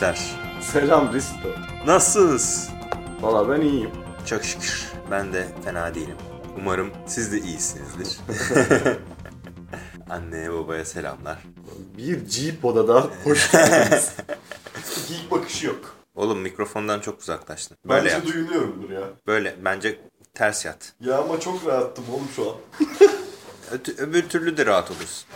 gençler. Selam Risto. Nasılsınız? Valla ben iyiyim. Çok şükür. Ben de fena değilim. Umarım siz de iyisinizdir. Anneye babaya selamlar. Bir G-Pod'a daha hoş geldiniz. Geek bakışı yok. Oğlum mikrofondan çok uzaklaştın. Böyle Bence yap. duyuluyorumdur ya. Böyle. Bence ters yat. Ya ama çok rahattım oğlum şu an. Öte- öbür türlü de rahat olursun.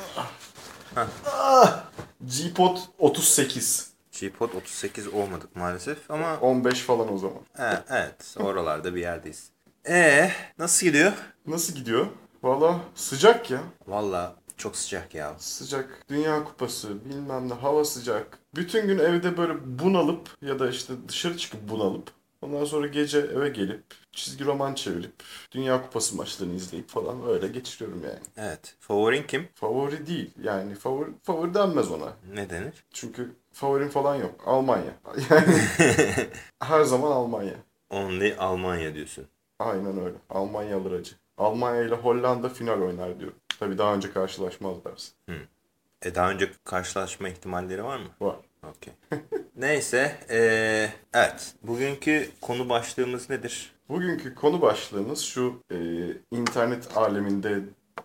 G-Pod 38. G-Pod 38 olmadık maalesef ama 15 falan o zaman. he, evet oralarda bir yerdeyiz. Ee nasıl gidiyor? Nasıl gidiyor? Valla sıcak ya. Valla çok sıcak ya. Sıcak. Dünya kupası bilmem ne hava sıcak. Bütün gün evde böyle bunalıp ya da işte dışarı çıkıp bunalıp ondan sonra gece eve gelip çizgi roman çevirip Dünya Kupası maçlarını izleyip falan öyle geçiriyorum yani. Evet. Favorin kim? Favori değil. Yani favori, favori denmez ona. Ne denir? Çünkü favorim falan yok. Almanya. Yani her zaman Almanya. Only Almanya diyorsun. Aynen öyle. Almanya alır acı. Almanya ile Hollanda final oynar diyorum. Tabii daha önce karşılaşmazlarsa. E daha önce karşılaşma ihtimalleri var mı? Var. Okey. Neyse. eee, evet. Bugünkü konu başlığımız nedir? Bugünkü konu başlığımız şu e, internet aleminde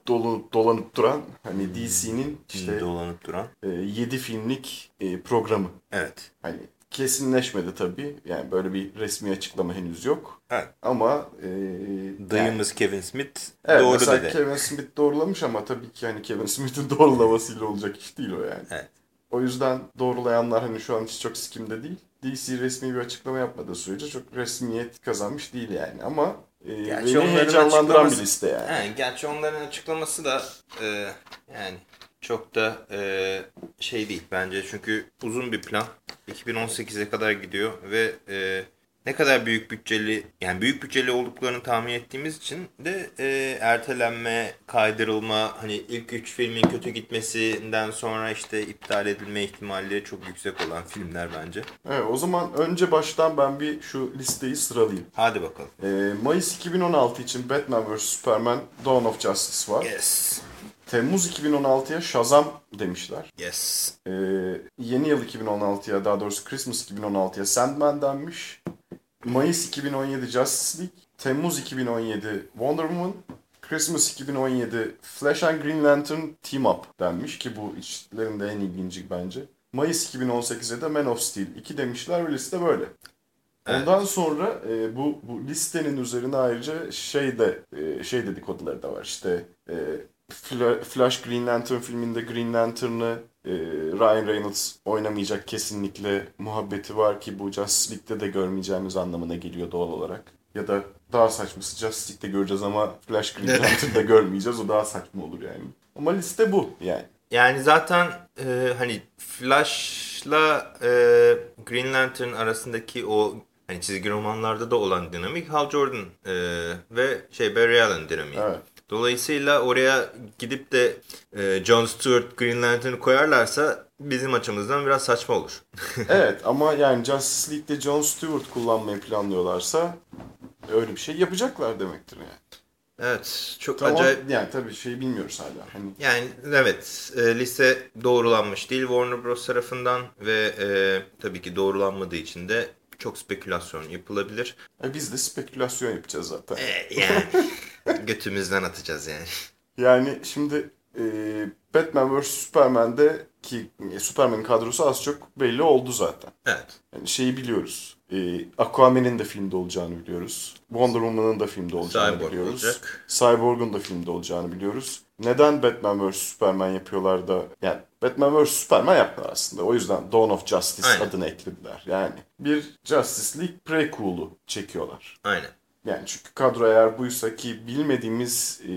dolu dolanıp duran hani DC'nin işte Dolanıp duran. e, 7 filmlik e, programı. Evet. Hani kesinleşmedi tabii. Yani böyle bir resmi açıklama henüz yok. Evet. Ama e, yani- Dayımız Kevin Smith Evet doğru mesela dedi. Kevin Smith doğrulamış ama tabii ki hani Kevin Smith'in doğrulamasıyla olacak iş değil o yani. Evet. O yüzden doğrulayanlar hani şu an hiç çok sikimde değil. DC resmi bir açıklama yapmadığı sürece çok resmiyet kazanmış değil yani ama e, Gerçi beni heyecanlandıran bir liste yani. Yani, gerçi onların açıklaması da e, yani çok da e, şey değil bence çünkü uzun bir plan 2018'e kadar gidiyor ve e, ne kadar büyük bütçeli yani büyük bütçeli olduklarını tahmin ettiğimiz için de e, ertelenme, kaydırılma hani ilk üç filmin kötü gitmesinden sonra işte iptal edilme ihtimalleri çok yüksek olan filmler bence. Evet o zaman önce baştan ben bir şu listeyi sıralayayım. Hadi bakalım. E, Mayıs 2016 için Batman vs Superman Dawn of Justice var. Yes. Temmuz 2016'ya Shazam demişler. Yes. Ee, yeni yıl 2016'ya daha doğrusu Christmas 2016'ya Sandman denmiş. Mayıs 2017 Justice League. Temmuz 2017 Wonder Woman. Christmas 2017 Flash and Green Lantern Team Up denmiş ki bu içlerinde en ilginci bence. Mayıs 2018'e de Man of Steel 2 demişler ve liste böyle. Evet. Ondan sonra e, bu bu listenin üzerine ayrıca şey de e, şey dedikoduları da var. İşte e, Fla- Flash Green Lantern filminde Green Lantern'ı e, Ryan Reynolds oynamayacak kesinlikle muhabbeti var ki bu Justice League'de de görmeyeceğimiz anlamına geliyor doğal olarak. Ya da daha saçması Justice League'de göreceğiz ama Flash Green Lantern'da görmeyeceğiz. O daha saçma olur yani. Ama liste bu yani. Yani zaten e, hani Flash'la e, Green Lantern arasındaki o hani çizgi romanlarda da olan dinamik Hal Jordan e, ve şey Barry Allen dinamiği. Evet. Dolayısıyla oraya gidip de e, John Stewart Green Lantern'ı koyarlarsa bizim açımızdan biraz saçma olur. evet ama yani Justice League'de John Stewart kullanmayı planlıyorlarsa öyle bir şey yapacaklar demektir yani. evet çok Tamam, acayip. yani tabii şey bilmiyoruz hala. Hani Yani evet e, liste doğrulanmış değil Warner Bros tarafından ve e, tabii ki doğrulanmadığı için de çok spekülasyon yapılabilir. e, biz de spekülasyon yapacağız zaten. E, yani götümüzden atacağız yani. Yani şimdi e, Batman vs Superman'de ki e, Superman'in kadrosu az çok belli oldu zaten. Evet. Yani şeyi biliyoruz. E, Aquaman'in de filmde olacağını biliyoruz. Wonder Woman'ın da filmde olacağını Cyborg biliyoruz. olacak. Cyborg'un da filmde olacağını biliyoruz. Neden Batman vs Superman yapıyorlar da yani Batman vs Superman yaptılar aslında. O yüzden Dawn of Justice Aynen. adını eklediler. Yani bir Justice League prequel'u çekiyorlar. Aynen. Yani çünkü kadro eğer buysa ki bilmediğimiz e,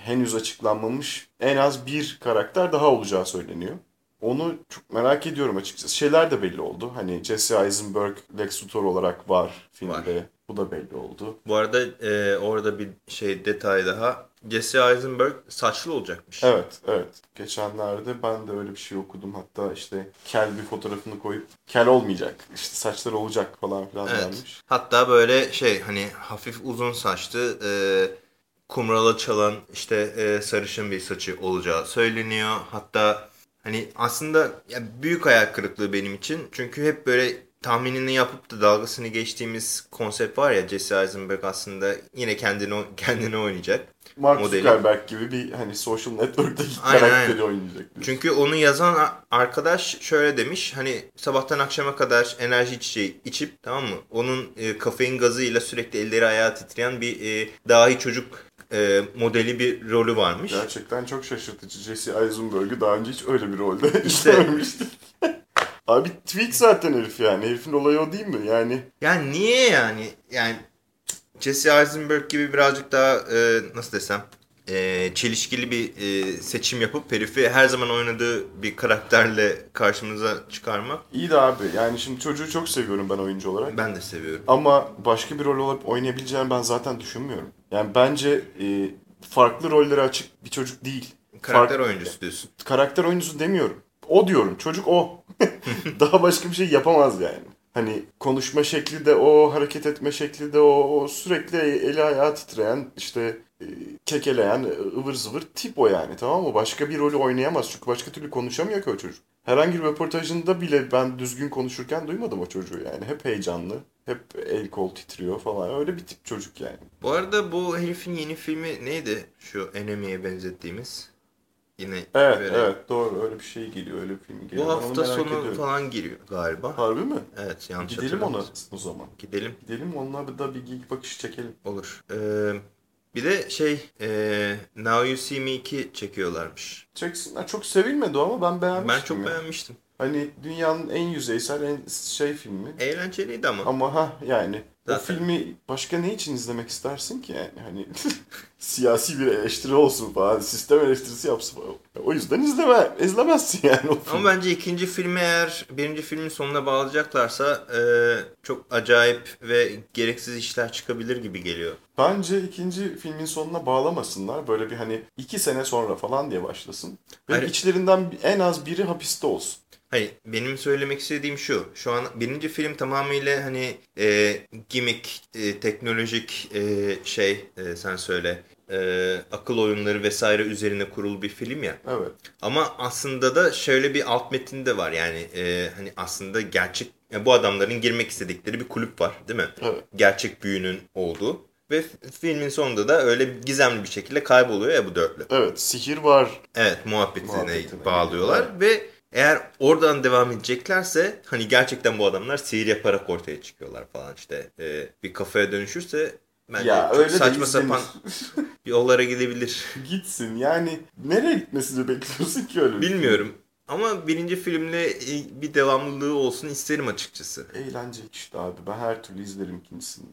henüz açıklanmamış en az bir karakter daha olacağı söyleniyor. Onu çok merak ediyorum açıkçası. Şeyler de belli oldu. Hani Jesse Eisenberg Lex Luthor olarak var filmde. Var. Bu da belli oldu. Bu arada e, orada bir şey detay daha. Jesse Eisenberg saçlı olacakmış. Evet, evet. Geçenlerde ben de öyle bir şey okudum. Hatta işte kel bir fotoğrafını koyup kel olmayacak. İşte saçları olacak falan filan Evet. denmiş. Hatta böyle şey hani hafif uzun saçlı e, kumrala çalan işte e, sarışın bir saçı olacağı söyleniyor. Hatta Hani aslında ya büyük hayal kırıklığı benim için. Çünkü hep böyle tahminini yapıp da dalgasını geçtiğimiz konsept var ya Jesse Eisenberg aslında yine kendini kendini oynayacak. Mark modeli. Zuckerberg gibi bir hani social network'taki Aynen, karakteri aynen. oynayacak. diyorsun. Çünkü onu yazan arkadaş şöyle demiş. Hani sabahtan akşama kadar enerji içeceği içip tamam mı? Onun e, kafein gazıyla sürekli elleri ayağı titreyen bir e, dahi çocuk e, modeli bir rolü varmış. Gerçekten çok şaşırtıcı. Jesse Eisenberg'ü daha önce hiç öyle bir rolde izlememiştik. Abi tweak zaten herif yani. Herifin olayı o değil mi? Yani Yani niye yani? Yani Jesse Eisenberg gibi birazcık daha e, nasıl desem e, çelişkili bir e, seçim yapıp herifi her zaman oynadığı bir karakterle karşımıza çıkarmak iyi de abi. Yani şimdi çocuğu çok seviyorum ben oyuncu olarak. ben de seviyorum. Ama başka bir rol olup oynayabileceğini ben zaten düşünmüyorum. Yani bence e, farklı rollere açık bir çocuk değil. Karakter Fark- oyuncusu diyorsun. karakter oyuncusu demiyorum. O diyorum. Çocuk o. Daha başka bir şey yapamaz yani. Hani konuşma şekli de o, hareket etme şekli de o, o sürekli eli ayağı titreyen, işte e, kekeleyen, e, ıvır zıvır tip o yani tamam mı? Başka bir rolü oynayamaz çünkü başka türlü konuşamıyor ki o çocuk. Herhangi bir röportajında bile ben düzgün konuşurken duymadım o çocuğu yani. Hep heyecanlı, hep el kol titriyor falan. Öyle bir tip çocuk yani. Bu arada bu herifin yeni filmi neydi? Şu Enemy'ye benzettiğimiz. Yine Evet, böyle- evet doğru öyle bir şey geliyor, öyle bir film geliyor. Bu hafta sonu ediyorum. falan giriyor galiba. Harbi mi? Evet yanlış Gidelim ona o zaman. Gidelim. Gidelim onunla da bir geek bakış çekelim. Olur. Ee, bir de şey e, Now You See Me 2 çekiyorlarmış. Çeksinler. Çok sevilmedi ama ben beğenmiştim. Ben çok ya. beğenmiştim. Hani dünyanın en yüzeysel, en şey filmi. Eğlenceliydi ama. Ama ha yani o Zaten. filmi başka ne için izlemek istersin ki yani? Hani siyasi bir eleştiri olsun falan, sistem eleştirisi yapsın falan. O yüzden izleme, izlemezsin yani o filmi. Ama bence ikinci filmi eğer birinci filmin sonuna bağlayacaklarsa e, çok acayip ve gereksiz işler çıkabilir gibi geliyor. Bence ikinci filmin sonuna bağlamasınlar. Böyle bir hani iki sene sonra falan diye başlasın. Ve Hayır. içlerinden en az biri hapiste olsun. Hayır benim söylemek istediğim şu. Şu an birinci film tamamıyla hani e, gimmick, e, teknolojik e, şey e, sen söyle e, akıl oyunları vesaire üzerine kurulu bir film ya. Evet. Ama aslında da şöyle bir alt metin de var yani e, hani aslında gerçek ya bu adamların girmek istedikleri bir kulüp var değil mi? Evet. Gerçek büyünün olduğu ve filmin sonunda da öyle gizemli bir şekilde kayboluyor ya bu dörtlü. Evet, sihir var. Evet muhabbetine, Muhabbetine bağlıyorlar geliyor. ve eğer oradan devam edeceklerse hani gerçekten bu adamlar sihir yaparak ortaya çıkıyorlar falan işte e, bir kafaya dönüşürse bence Ya çok öyle saçma sapan yollara gidebilir. Gitsin yani nereye gitmesini bekliyorsun ki öyle bir Bilmiyorum ama birinci filmle e, bir devamlılığı olsun isterim açıkçası. film? Eğlence işte abi ben her türlü izlerim ikincisini.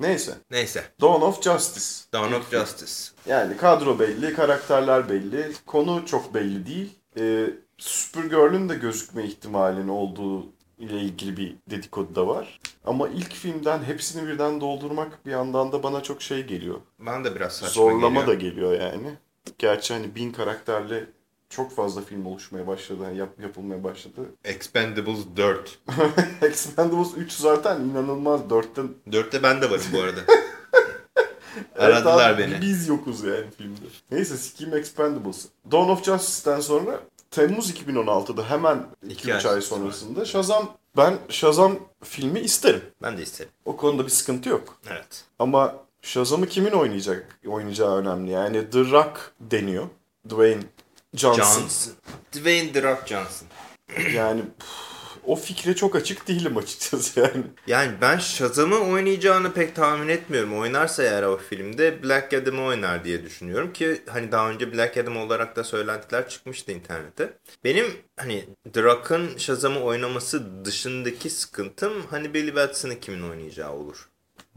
Neyse. Neyse. Dawn of Justice. Dawn of. Justice. Yani kadro belli, karakterler belli. Konu çok belli değil. Ee, Supergirl'ün de gözükme ihtimalinin olduğu ile ilgili bir dedikodu da var. Ama ilk filmden hepsini birden doldurmak bir yandan da bana çok şey geliyor. Ben de biraz saçma Zorlama geliyor. da geliyor yani. Gerçi hani bin karakterle çok fazla film oluşmaya başladı, yani yap, yapılmaya başladı. Expendables 4. Expendables 3 zaten inanılmaz. 4'ten 4'te ben de varım bu arada. Evet Aradılar abi, beni. Biz yokuz yani filmde. Neyse sikeyim Expendables. Dawn of Justice'den sonra Temmuz 2016'da hemen İki 2-3 ay ay sonra. sonrasında Shazam ben Shazam filmi isterim. Ben de isterim. O konuda bir sıkıntı yok. Evet. Ama Shazam'ı kimin oynayacak oynayacağı önemli. Yani The Rock deniyor. Dwayne Johnson. Johnson. Dwayne The Rock Johnson. Yani püf, o fikre çok açık değilim açıkçası yani. Yani ben Shazam'ı oynayacağını pek tahmin etmiyorum. Oynarsa eğer o filmde Black Adam'ı oynar diye düşünüyorum ki hani daha önce Black Adam olarak da söylentiler çıkmıştı internette. Benim hani Rock'ın Shazam'ı oynaması dışındaki sıkıntım hani Billy Watson'ı kimin oynayacağı olur.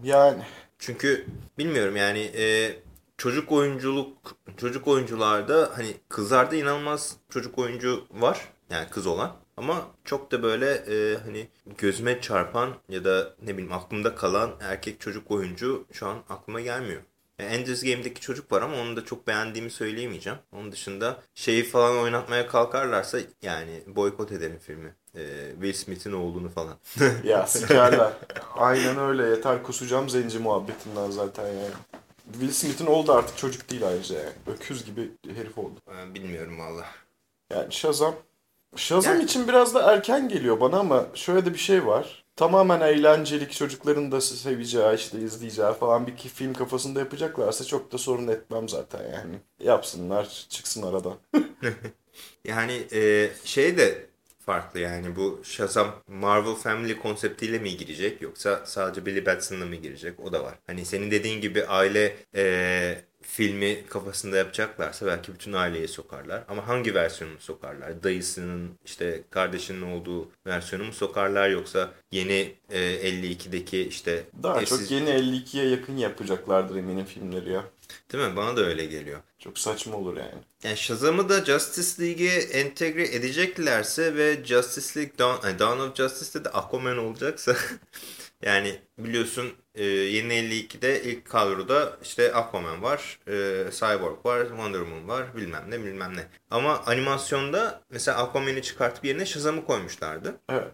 Yani Çünkü bilmiyorum yani e, çocuk oyunculuk çocuk oyuncularda hani kızlarda inanılmaz çocuk oyuncu var yani kız olan ama çok da böyle e, hani gözüme çarpan ya da ne bileyim aklımda kalan erkek çocuk oyuncu şu an aklıma gelmiyor. Yani Ender's Game'deki çocuk var ama onu da çok beğendiğimi söyleyemeyeceğim. Onun dışında şeyi falan oynatmaya kalkarlarsa yani boykot ederim filmi. E, Will Smith'in oğlunu falan. ya sikerler. Aynen öyle yeter kusacağım zenci muhabbetinden zaten yani. Will Smith'in oğlu da artık çocuk değil ayrıca yani. Öküz gibi herif oldu. Ben bilmiyorum valla. Yani Shazam Shazam Yani- için biraz da erken geliyor bana ama şöyle de bir şey var. Tamamen eğlencelik çocukların da seveceği işte izleyeceği falan bir film kafasında yapacaklarsa çok da sorun etmem zaten yani. Yapsınlar çıksın aradan. Yani e, şey de farklı yani bu Shazam Marvel Family konseptiyle mi girecek yoksa sadece Billy Batson'la mı girecek o da var. Hani senin dediğin gibi aile e, filmi kafasında yapacaklarsa belki bütün aileyi sokarlar. Ama hangi versiyonunu sokarlar? Dayısının işte kardeşinin olduğu versiyonu mu sokarlar yoksa yeni e, 52'deki işte Daha eşsiz- çok yeni 52'ye yakın yapacaklardır eminim filmleri ya. değil mi? Bana da öyle geliyor. Çok saçma olur yani. Yani Shazam'ı da Justice League'e entegre edeceklerse ve Justice League Dawn, yani Dawn of Justice'te de Aquaman olacaksa yani biliyorsun e, yeni 52'de ilk kadroda işte Aquaman var, e, Cyborg var, Wonder Woman var bilmem ne bilmem ne. Ama animasyonda mesela Aquaman'i çıkartıp yerine Shazam'ı koymuşlardı. Evet.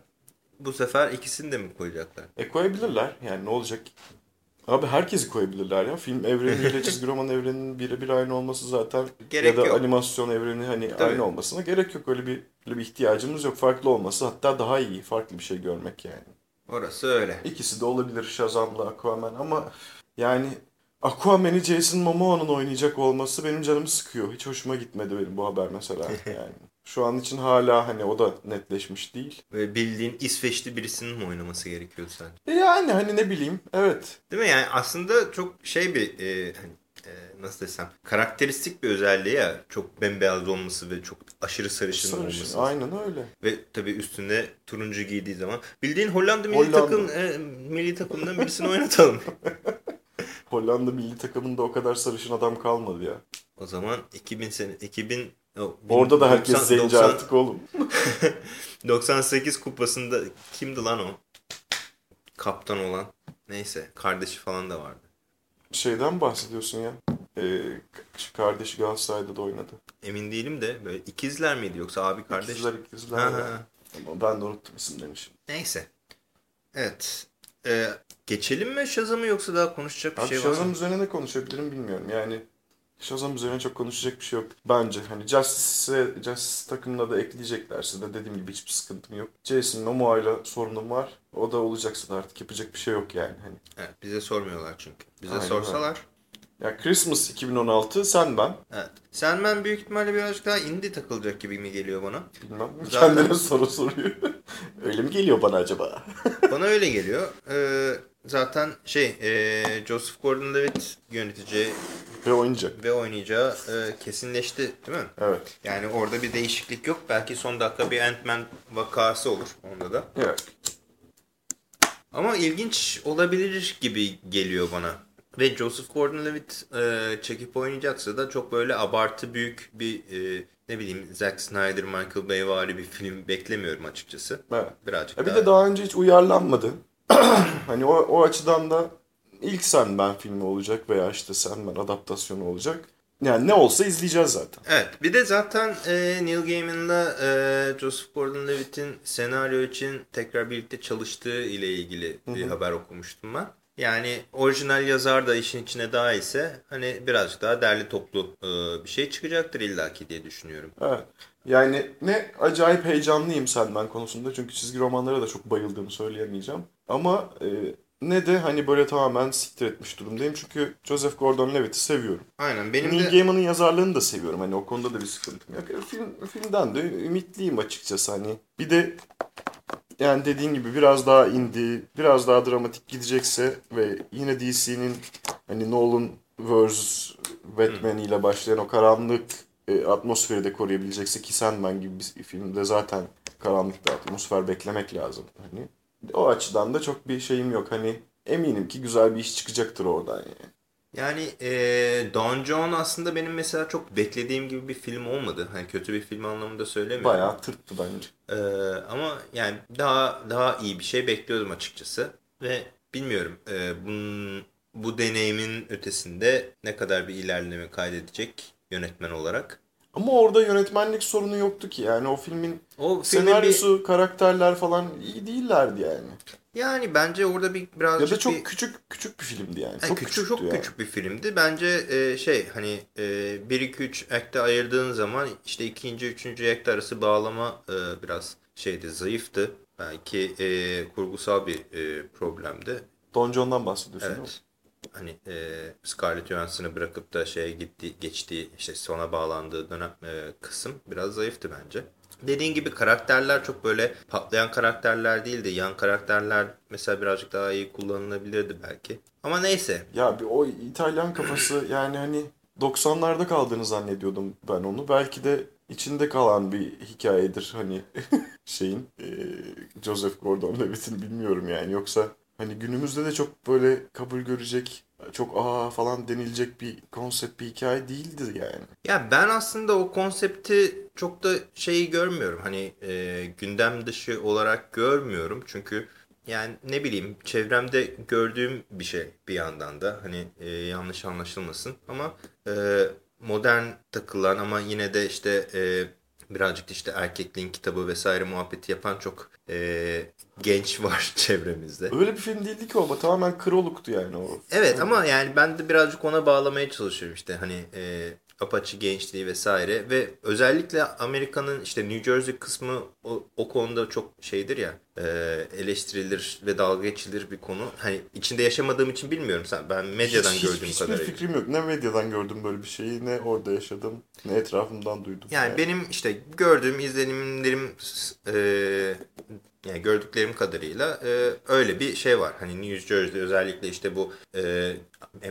Bu sefer ikisini de mi koyacaklar? E koyabilirler. Yani ne olacak? Abi herkesi koyabilirler ya. Film evreniyle çizgi roman evreninin birebir aynı olması zaten Gerek ya da yok. animasyon evreni hani Tabii. aynı olmasına gerek yok. Öyle bir öyle bir ihtiyacımız yok. Farklı olması hatta daha iyi. Farklı bir şey görmek yani. Orası öyle. İkisi de olabilir Shazam'la Aquaman ama yani Aquaman'i Jason Momoa'nın oynayacak olması benim canımı sıkıyor. Hiç hoşuma gitmedi benim bu haber mesela. Yani şu an için hala hani o da netleşmiş değil. Böyle bildiğin İsveçli birisinin mi oynaması gerekiyor sence? E yani hani ne bileyim evet. Değil mi? Yani aslında çok şey bir e, hani, e, nasıl desem karakteristik bir özelliği ya. Çok bembeyaz olması ve çok aşırı sarışın, Sarışın. olması. Aynen öyle. Ve tabii üstünde turuncu giydiği zaman bildiğin Hollanda milli Hollanda. takım e, milli takımdan birisini oynatalım. Hollanda milli takımında o kadar sarışın adam kalmadı ya. o zaman 2000 sene 2000 o, Orada da herkes 90 zenci 90 artık oğlum. 98 kupasında kimdi lan o? Kaptan olan. Neyse kardeşi falan da vardı. Şeyden bahsediyorsun ya. Ee, şu kardeşi Galatasaray'da da oynadı. Emin değilim de böyle ikizler miydi yoksa abi kardeş? İkizler ikizler. Ha, ya. ha. Ama ben de unuttum isimlerini şimdi. Neyse. Evet. Ee, geçelim mi Shazam'ı yoksa daha konuşacak bir Abi şey var Shazam mı? üzerine ne konuşabilirim bilmiyorum. Yani Shazam üzerine çok konuşacak bir şey yok. Bence hani Justice'e Justice takımına da ekleyeceklerse de dediğim gibi hiçbir sıkıntım yok. Jason Momoa'yla sorunum var. O da olacaksa da artık yapacak bir şey yok yani. Hani. Evet, bize sormuyorlar çünkü. Bize Aynen sorsalar. Ya Christmas 2016 sen ben Evet. Sandman büyük ihtimalle birazcık daha indie takılacak gibi mi geliyor bana? bilmem. Zaten- Kendine soru soruyor. Öyle mi geliyor bana acaba? Bana öyle geliyor. Ee, zaten şey e, Joseph Gordon-Levitt yöneteceği Ve oynayacak. ve oynayacağı e, kesinleşti değil mi? Evet. Yani orada bir değişiklik yok. Belki son dakika bir Ant-Man vakası olur onda da. Evet. Ama ilginç olabilir gibi geliyor bana. Ve Joseph Gordon-Levitt e, çekip oynayacaksa da çok böyle abartı büyük bir e, ne bileyim Zack Snyder, Michael Bay vari bir film beklemiyorum açıkçası. evet. Birazcık Ya bir daha. de daha önce hiç uyarlanmadı. hani o, o açıdan da ilk Sandman filmi olacak veya işte Sandman adaptasyonu olacak. Yani ne olsa izleyeceğiz zaten. Evet. Bir de zaten e, Neil Gaiman'la e, Joseph Gordon-Levitt'in senaryo için tekrar birlikte çalıştığı ile ilgili bir haber okumuştum ben. Yani orijinal yazar da işin içine dahilse hani birazcık daha derli toplu e, bir şey çıkacaktır illaki diye düşünüyorum. Evet. Yani ne acayip heyecanlıyım Sandman konusunda çünkü çizgi romanlara da çok bayıldığımı söyleyemeyeceğim. Ama e, ne de hani böyle tamamen siktir etmiş durumdayım çünkü Joseph Gordon-Levitt'i seviyorum. Aynen benim Neil de Gaiman'ın yazarlığını da seviyorum. Hani o konuda da bir sıkıntım yok. E, Film, filmden de ümitliyim açıkçası hani. Bir de yani dediğin gibi biraz daha indie, biraz daha dramatik gidecekse ve yine DC'nin hani Nolan vs. Batman ile başlayan o karanlık e, atmosferi de koruyabilecekse ki Sandman gibi bir filmde zaten karanlık bir atmosfer beklemek lazım. Hani o açıdan da çok bir şeyim yok. Hani eminim ki güzel bir iş çıkacaktır oradan yani. Yani e, Don John aslında benim mesela çok beklediğim gibi bir film olmadı. Hani kötü bir film anlamında söylemiyorum. Bayağı tırttı bence. Ee, ama yani daha daha iyi bir şey bekliyordum açıkçası ve bilmiyorum e, bunun, bu deneyimin ötesinde ne kadar bir ilerleme kaydedecek yönetmen olarak. Ama orada yönetmenlik sorunu yoktu ki. Yani o filmin O filmin bir senaryosu, karakterler falan iyi değillerdi yani. yani bence orada bir birazcık Ya da çok bir- küçük küçük bir filmdi yani. Yani çok küçük çok yani. küçük bir filmdi. Bence e, şey hani e, 1 2 3 act'e ayırdığın zaman işte ikinci üçüncü act arası bağlama e, biraz şeydi zayıftı. Belki e, kurgusal bir e, problemdi. Don John'dan bahsediyorsun değil mi? Hani e, Scarlett Johansson'ı bırakıp da şeye gitti, geçtiği işte sona bağlandığı dönem e, kısım biraz zayıftı bence. Dediğin gibi karakterler çok böyle patlayan karakterler değildi. Yan karakterler mesela birazcık daha iyi kullanılabilirdi belki. Ama neyse. Ya bir o İtalyan kafası yani hani 90'larda kaldığını zannediyordum ben onu. Belki de içinde kalan bir hikayedir hani şeyin e, Joseph Gordon-Levitt'in bilmiyorum yani. Yoksa hani günümüzde de çok böyle kabul görecek, çok aa falan denilecek bir konsept bir hikaye değildi yani. Ya ben aslında o konsepti çok da şeyi görmüyorum. Hani e, gündem dışı olarak görmüyorum. Çünkü yani ne bileyim çevremde gördüğüm bir şey bir yandan da. Hani e, yanlış anlaşılmasın. Ama e, modern takılan ama yine de işte e, birazcık işte erkekliğin kitabı vesaire muhabbeti yapan çok e, genç var çevremizde. Öyle bir film değildi ki o ama tamamen kroluktu yani o. Evet ama yani ben de birazcık ona bağlamaya çalışıyorum işte hani e, apaçı gençliği vesaire ve özellikle Amerika'nın işte New Jersey kısmı o, o konuda çok şeydir ya e, eleştirilir ve dalga geçilir bir konu. Hani içinde yaşamadığım için bilmiyorum sen ben medyadan Hiç- gördüğüm hiçbir kadarıyla. fikrim yok. Ne medyadan gördüm böyle bir şeyi, ne orada yaşadım, ne etrafımdan duydum. Yani benim işte gördüğüm izlenimlerim e, yani gördüklerim kadarıyla e, öyle bir şey var. Hani New Jersey özellikle işte bu e,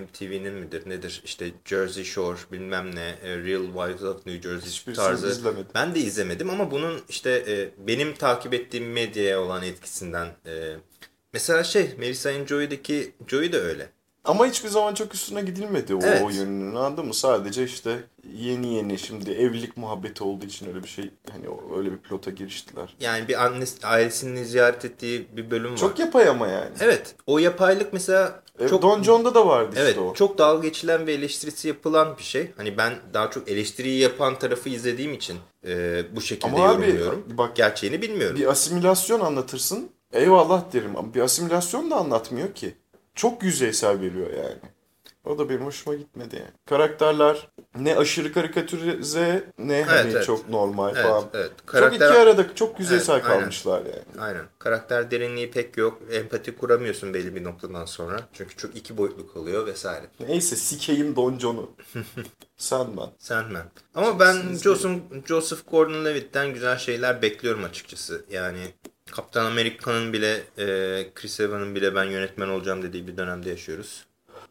MTV'nin midir nedir işte Jersey Shore bilmem ne e, Real Wives of New Jersey Hiçbirisini tarzı. izlemedim. Ben de izlemedim ama bunun işte e, benim takip ettiğim medyaya olan etkisinden e, mesela şey Melissa and Joey'deki Joey de öyle. Ama hiçbir zaman çok üstüne gidilmedi o, Evet. o yönünün anladın mı? Sadece işte yeni yeni şimdi evlilik muhabbeti olduğu için öyle bir şey hani öyle bir plota giriştiler. Yani bir annesi ailesini ziyaret ettiği bir bölüm var. Çok yapay ama yani. Evet. O yapaylık mesela E, çok Don John'da da vardı Evet, işte o. çok dalga geçilen ve eleştirisi yapılan bir şey. Hani ben daha çok eleştiriyi yapan tarafı izlediğim için e, bu şekilde Ama abi, yorumluyorum. bak- Gerçeğini bilmiyorum. Bir asimilasyon anlatırsın. Eyvallah derim ama bir asimilasyon da anlatmıyor ki. Çok yüzeysel veriyor yani. O da benim hoşuma gitmedi yani. Karakterler ne aşırı karikatürize ne hani evet. çok normal evet, falan. evet. Çok Karakter, iki arada çok yüzeysel Evet, aynen. kalmışlar yani. Aynen. Karakter derinliği pek yok. Empati kuramıyorsun belli bir noktadan sonra. Çünkü çok iki boyutlu kalıyor vesaire. Neyse sikeyim Don John'u. Sandman. Sandman. Ama ben Siz- Joseph, Joseph Gordon-Levitt'ten güzel şeyler bekliyorum açıkçası. Yani Kaptan Amerika'nın bile, e, Chris Evans'ın bile ben yönetmen olacağım dediği bir dönemde yaşıyoruz.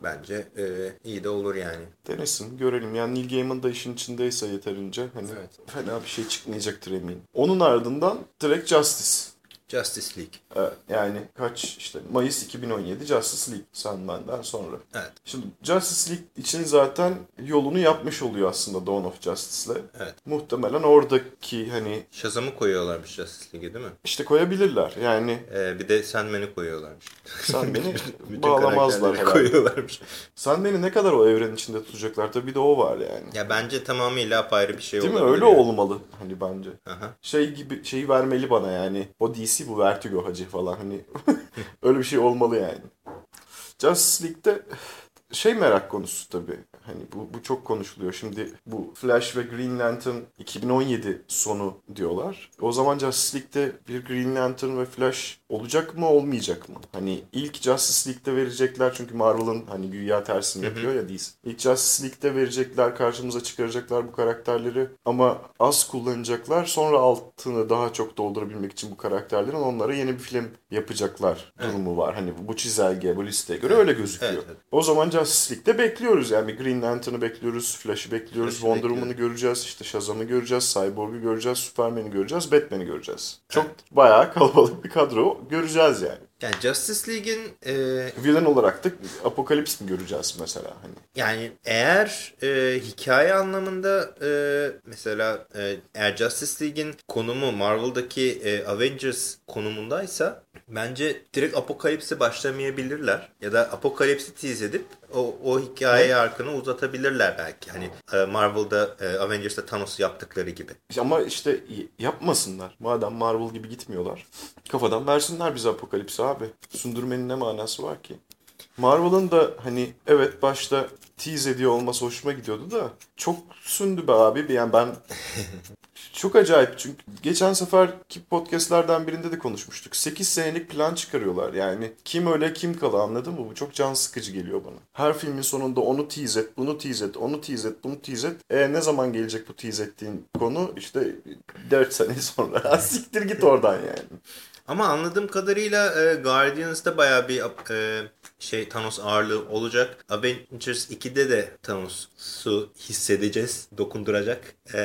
Bence e, iyi de olur yani. Denesin görelim. Yani Neil Gaiman da işin içindeyse yeterince hani Evet. fena bir şey çıkmayacaktır eminim. Onun ardından direkt Justice. Justice League. Evet, yani kaç işte Mayıs 2017 Justice League Sandman'dan sonra. Evet. Şimdi Justice League için zaten yolunu yapmış oluyor aslında Dawn of Justice'le. Evet. Muhtemelen oradaki hani Shazam'ı koyuyorlarmış Justice League'e değil mi? işte koyabilirler. Yani Ee, bir de Sandman'i koyuyorlarmış. Bütün bağlamazlar herhalde. koyuyorlarmış. Sen beni ne kadar o evrenin içinde tutacaklar tabii bir de o var yani. Ya bence tamamıyla apayrı bir şey Değil mi? olabilir Öyle yani. olmalı hani bence. Aha. Şey gibi şeyi vermeli bana yani. O DC bu Vertigo hacı falan hani öyle bir şey olmalı yani. Justice League'de şey merak konusu tabii. Hani bu, bu çok konuşuluyor. Şimdi bu Flash ve Green Lantern 2017 sonu diyorlar. O zaman Justice League'de bir Green Lantern ve Flash olacak mı olmayacak mı? Hani ilk Justice League'de verecekler çünkü Marvel'ın hani güya tersini yapıyor ya DC. İlk Justice League'de verecekler karşımıza çıkaracaklar bu karakterleri ama az kullanacaklar. Sonra altını daha çok doldurabilmek için bu karakterlerin onlara yeni bir film yapacaklar durumu var. Hani bu çizelge, bu listeye göre öyle gözüküyor. Evet, evet. O zaman Justice League'de bekliyoruz yani bir Green Lantern'ı bekliyoruz, Flash'ı bekliyoruz, Flash'ı Wonder. Woman'ı göreceğiz, işte Shazam'ı göreceğiz, Cyborg'u göreceğiz, Superman'i göreceğiz, Batman'i göreceğiz. Çok bayağı kalabalık bir kadro göreceğiz yani. Yani Justice League'in e, Villain olarak da Apokalips mi göreceğiz mesela hani? yani eğer e, hikaye anlamında e, mesela e, eğer Justice League'in konumu Marvel'daki e, Avengers konumundaysa bence direkt Apokalips'e başlamayabilirler. Ya da Apokalips'i tease edip o, o hikaye arkını uzatabilirler belki. Hani e, Marvel'da e, Avengers'ta Thanos'u yaptıkları gibi. Ama işte yapmasınlar. Madem Marvel gibi gitmiyorlar. Kafadan versinler bize Apokalipsi abi. Sündürmenin ne manası var ki? Marvel'ın da hani evet başta tease ediyor olması hoşuma gidiyordu da çok sündü be abi. Yani ben çok acayip çünkü geçen seferki podcastlerden birinde de konuşmuştuk. 8 senelik plan çıkarıyorlar yani. Kim öyle kim kala anladın mı? Bu çok can sıkıcı geliyor bana. Her filmin sonunda onu tease et, bunu tease et, onu tease et, bunu tease et. E ne zaman gelecek bu tease ettiğin konu? İşte 4 sene sonra. Siktir git oradan yani. Ama anladığım kadarıyla e, Guardians'da bayağı bir e, şey Thanos ağırlığı olacak. Avengers 2'de de Thanos'u hissedeceğiz, dokunduracak. E,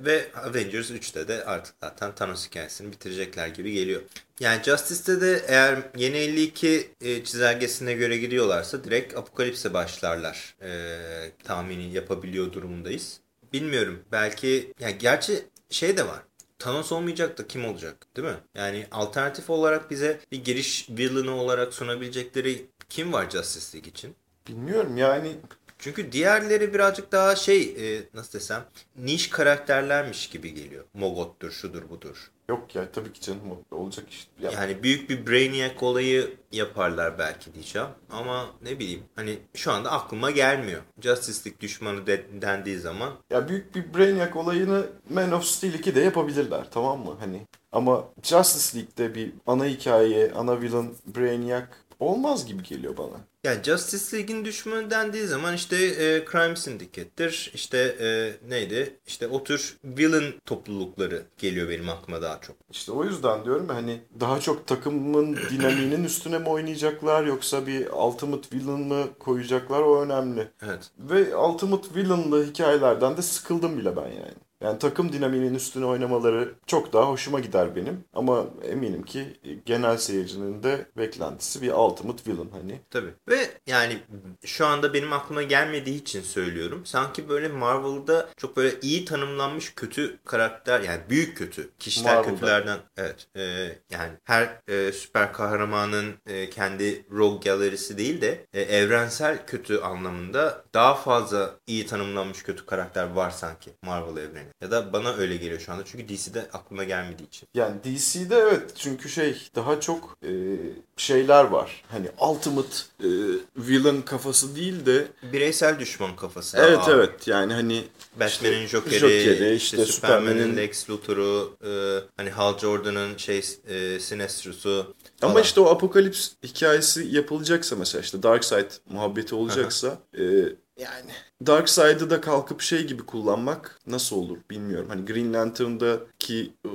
ve Avengers 3'te de artık zaten Thanos hikayesini bitirecekler gibi geliyor. Yani Justice'te de eğer yeni 52 e, çizelgesine göre gidiyorlarsa direkt Apokalips'e başlarlar. E, tahmini yapabiliyor durumundayız. Bilmiyorum. Belki yani gerçi şey de var. Thanos olmayacak da kim olacak değil mi? Yani alternatif olarak bize bir giriş villain'ı olarak sunabilecekleri kim var Justice League için? Bilmiyorum yani Çünkü diğerleri birazcık daha şey e, nasıl desem niş karakterlermiş gibi geliyor. Mogot'tur, şudur budur. Yok ya tabii ki canım olacak iş. Ya, Yani büyük bir Brainiac olayı yaparlar belki diyeceğim. Ama ne bileyim hani şu anda aklıma gelmiyor. Justice League düşmanı de- dendiği zaman ya büyük bir Brainiac olayını Man of Steel 2'de yapabilirler tamam mı? Hani ama Justice League'de bir ana hikaye, ana villain Brainiac olmaz gibi geliyor bana. Yani Justice League'in düşmanı dendiği zaman işte e, Crime Syndicate'tir. İşte e, neydi? İşte o tür villain toplulukları geliyor benim aklıma daha çok. İşte o yüzden diyorum hani daha çok takımın dinamiğinin üstüne mi oynayacaklar yoksa bir Ultimate Villain mı koyacaklar o önemli. Evet. Ve Ultimate Villain'lı hikayelerden de sıkıldım bile ben yani. Yani takım dinamiğinin üstüne oynamaları çok daha hoşuma gider benim. Ama eminim ki genel seyircinin de beklentisi bir Ultimate Villain hani. Tabii. Ve yani şu anda benim aklıma gelmediği için söylüyorum. Sanki böyle Marvel'da çok böyle iyi tanımlanmış kötü karakter yani büyük kötü kişisel Marvel'da. kötülerden evet e, yani her e, süper kahramanın e, kendi rogue galerisi değil de e, evrensel kötü anlamında daha fazla iyi tanımlanmış kötü karakter var sanki Marvel evreni. Ya da bana öyle geliyor şu anda çünkü DC'de aklıma gelmediği için. Yani DC'de evet çünkü şey daha çok e, şeyler var. Hani Ultimate e, Villain kafası değil de Bireysel düşman kafası. daha Evet ağır. evet yani hani Batman'in işte Joker'i, Joker'i, işte, işte Superman'in Superman'in Lex Luthor'u, e, hani Hal Jordan'ın şey e, Sinestro'su Ama falan. işte o apokalips hikayesi yapılacaksa mesela işte Darkseid muhabbeti olacaksa e, yani Darkseid'ı da kalkıp şey gibi kullanmak nasıl olur bilmiyorum. Hani Green Lantern'daki e,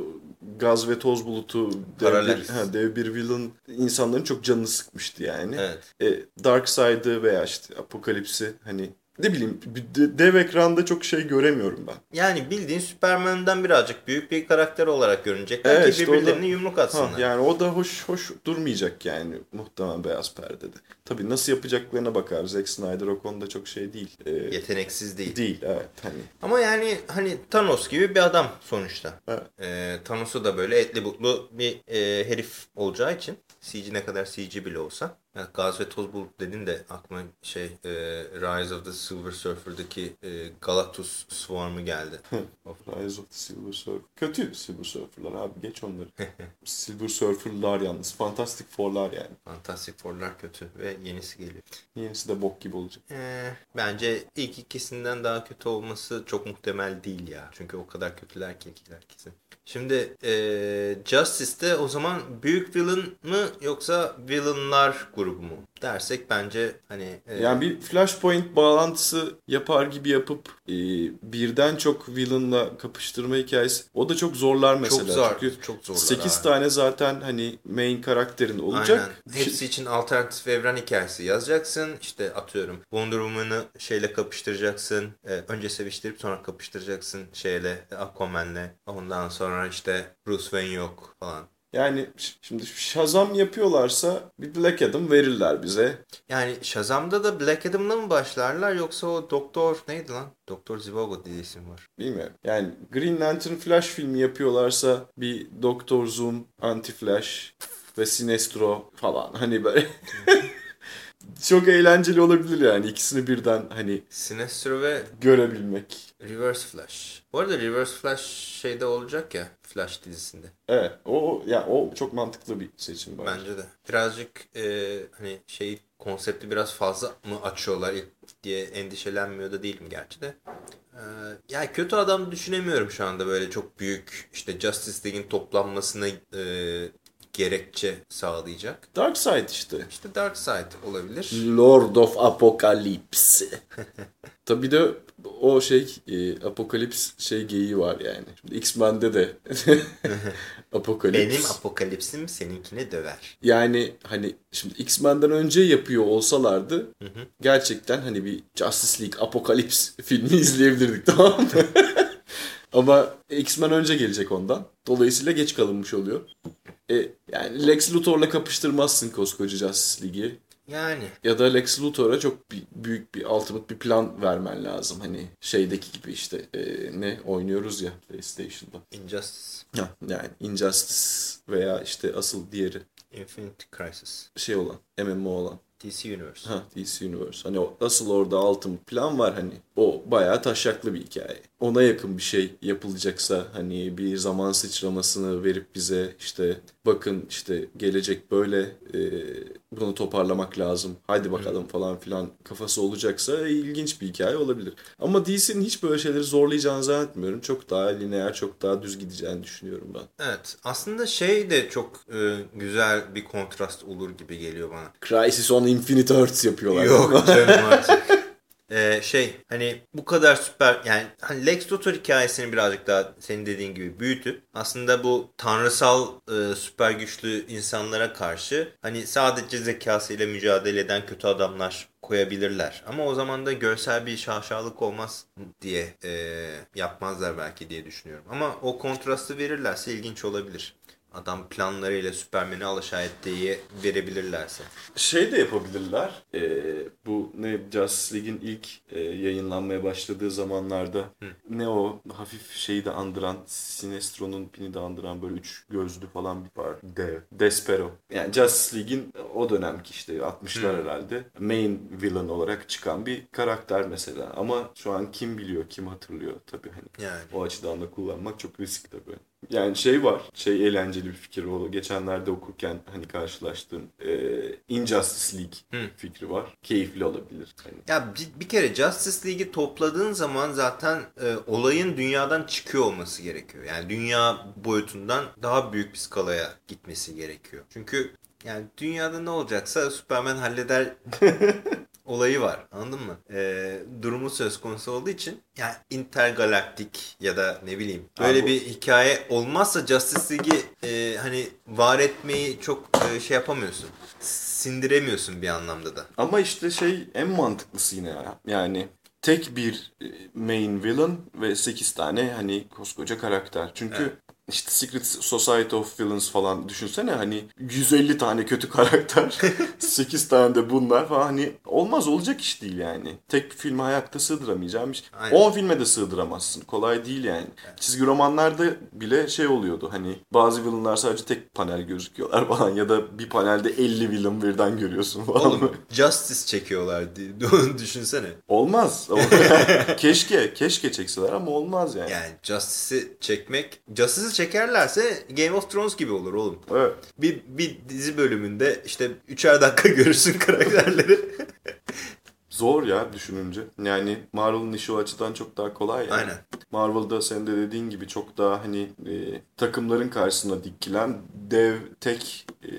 gaz ve toz bulutu dev bir, ha, dev bir villain insanların çok canını sıkmıştı yani. Evet. E, Darkseid'ı veya işte apokalipsi hani ne bileyim dev ekranda çok şey göremiyorum ben. Yani bildiğin Superman'den birazcık büyük bir karakter olarak görünecekler Evet, ki işte birbirlerine da- yumruk Ha, atsınlar. yani o da hoş hoş durmayacak yani muhtemelen beyaz perdede. Tabii nasıl yapacaklarına bakar. Zack Snyder o konuda çok şey değil. Ee, Yeteneksiz değil. değil evet hani. Ama yani hani Thanos gibi bir adam sonuçta. Evet. E, Thanos'u da böyle etli butlu bir e, herif olacağı için CG ne kadar CG bile olsa. Yani gaz ve toz bulut dedin de aklıma şey e, Rise of the Silver Surfer'daki e, Galactus Swarm'ı geldi. Of. Rise of the Silver Surfer. Kötü Silver Surfer'lar abi geç onları. Silver Surfer'lar yalnız. Fantastic Four'lar yani. Fantastic Four'lar kötü ve yenisi geliyor. Yenisi de bok gibi olacak. Ee, bence ilk ikisinden daha kötü olması çok muhtemel değil ya. Çünkü o kadar kötüler ki ilk ikisi. Şimdi ee, Justice'de o zaman büyük villain mı yoksa villainlar grubu mu dersek bence hani ee, Yani bir Flashpoint bağlantısı yapar gibi yapıp e, birden çok villain'la kapıştırma hikayesi. O da çok zorlar mesela. çok zor. Çünkü çok zorlar 8 abi. tane zaten hani main karakterin olacak. Aynen. Hepsi için alternatif evren hikayesi yazacaksın. İşte atıyorum Wonder Woman'ı şeyle kapıştıracaksın. Ee, önce seviştirip sonra kapıştıracaksın şeyle Aquaman'le. Ondan sonra işte Bruce Wayne yok falan. Yani şimdi Shazam yapıyorlarsa bir Black Adam verirler bize. Yani Shazam'da da Black Adam'la mı başlarlar yoksa o Doktor neydi lan? Doktor Zivago diye isim var. Bilmiyorum. Yani Green Lantern Flash filmi yapıyorlarsa bir Doctor Zoom, Anti-Flash ve Sinestro falan hani böyle çok eğlenceli olabilir yani ikisini birden hani Sinestro ve görebilmek. Reverse Flash. Bu arada Reverse Flash şeyde olacak ya Flash dizisinde. Evet o ya o çok mantıklı bir seçim bence. Bence de. Birazcık e, hani şey konsepti biraz fazla mı açıyorlar diye endişelenmiyor da değilim gerçi de. E, yani kötü adam düşünemiyorum şu anda böyle çok büyük işte Justice League'in toplanmasına e, gerekçe sağlayacak. Darkseid işte. İşte Darkseid olabilir. Lord of Apocalypse. Tabii de o şey e, Apokalips şey geyiği var yani. Şimdi X-Men'de de Apokalips. Benim apokalipsim seninkini döver. Yani hani şimdi X-Men'den önce yapıyor olsalardı gerçekten hani bir Justice League Apokalips filmi izleyebilirdik tamam mı? Ama X-Men önce gelecek ondan. Dolayısıyla geç kalınmış oluyor. E, yani Lex Luthor'la kapıştırmazsın koskoca Justice League'i. Yani Ya da Lex Luthor'a çok bir, büyük bir ultimate bir plan vermen lazım. Hani şeydeki gibi işte e, ne oynuyoruz ya PlayStation'da. Injustice, Ha, yani Injustice veya işte asıl diğeri Infinite Crisis, şey olan MMO olan. DC Universe. Ha DC Universe. Hani o, asıl orada ultimate plan var hani. O bayağı taşaklı bir hikaye. Ona yakın bir şey yapılacaksa hani bir zaman sıçramasını verip bize işte bakın işte gelecek böyle e, bunu toparlamak lazım. Hadi bakalım falan filan kafası olacaksa ilginç bir hikaye olabilir. Ama DC'nin hiç böyle şeyleri zorlayacağını zannetmiyorum. Çok daha lineer, çok daha düz gideceğini düşünüyorum ben. Evet. Aslında şey de çok e, güzel bir kontrast olur gibi geliyor bana. Crisis on Infinite Earths yapıyorlar. Yok canım artık. Ee, şey hani bu kadar süper yani hani Lex Luthor hikayesini birazcık daha senin dediğin gibi büyütüp aslında bu tanrısal e, süper güçlü insanlara karşı hani sadece zekasıyla mücadele eden kötü adamlar koyabilirler. Ama o zaman da görsel bir şaşalık olmaz diye e, yapmazlar belki diye düşünüyorum. Ama o kontrastı verirlerse ilginç olabilir. Adam planlarıyla Superman'i alaşağı ettiği verebilirlerse. Şey de yapabilirler. Ee, bu ne Justice League'in ilk e, yayınlanmaya başladığı zamanlarda ne o hafif şeyi de andıran Sinestro'nun pini de andıran böyle üç gözlü falan bir var. Dev. Despero. Yani Justice League'in o dönemki işte 60'lar herhalde main villain olarak çıkan bir karakter mesela. Ama şu an kim biliyor, kim hatırlıyor tabii hani. Yani. O açıdan da kullanmak çok riskli tabii. Yani şey var, şey eğlenceli bir fikir o. Geçenlerde okurken hani karşılaştığım e, Injustice League fikri var. Keyifli olabilir. Hani. Ya bir, bir kere Justice League'i topladığın zaman zaten e, olayın dünyadan çıkıyor olması gerekiyor. Yani dünya boyutundan daha büyük bir skalaya gitmesi gerekiyor. Çünkü yani dünyada ne olacaksa Superman halleder olayı var. Anladın mı? E, durumu söz konusu olduğu için yani intergalaktik ya da ne bileyim böyle Abi bir hikaye olmazsa Justice League'i e, hani var etmeyi çok e, şey yapamıyorsun. Sindiremiyorsun bir anlamda da. Ama işte şey en mantıklısı yine ya. Yani tek bir e, main villain ve 8 tane hani koskoca karakter. Çünkü işte Secret Society of Villains falan düşünsene hani 150 tane kötü karakter 8 tane de bunlar falan hani olmaz olacak iş değil yani. Tek bir filme hayatta sığdıramayacağım iş. Aynen. 10 filme de sığdıramazsın. Kolay değil yani. Çizgi romanlarda bile şey oluyordu hani bazı villainlar sadece tek panel gözüküyorlar falan ya da bir panelde 50 villain birden görüyorsun falan. Oğlum Justice çekiyorlar diye düşünsene. Olmaz. keşke, keşke çekseler ama olmaz yani. Yani Justice'i çekmek, Justice'i çekerlerse Game of Thrones gibi olur oğlum. Evet. Bir, bir dizi bölümünde işte üçer dakika görürsün karakterleri. Zor ya düşününce. Yani Marvel'ın işi o açıdan çok daha kolay yani. Aynen. Marvel'da senin de dediğin gibi çok daha hani e, takımların karşısına dikilen dev tek e,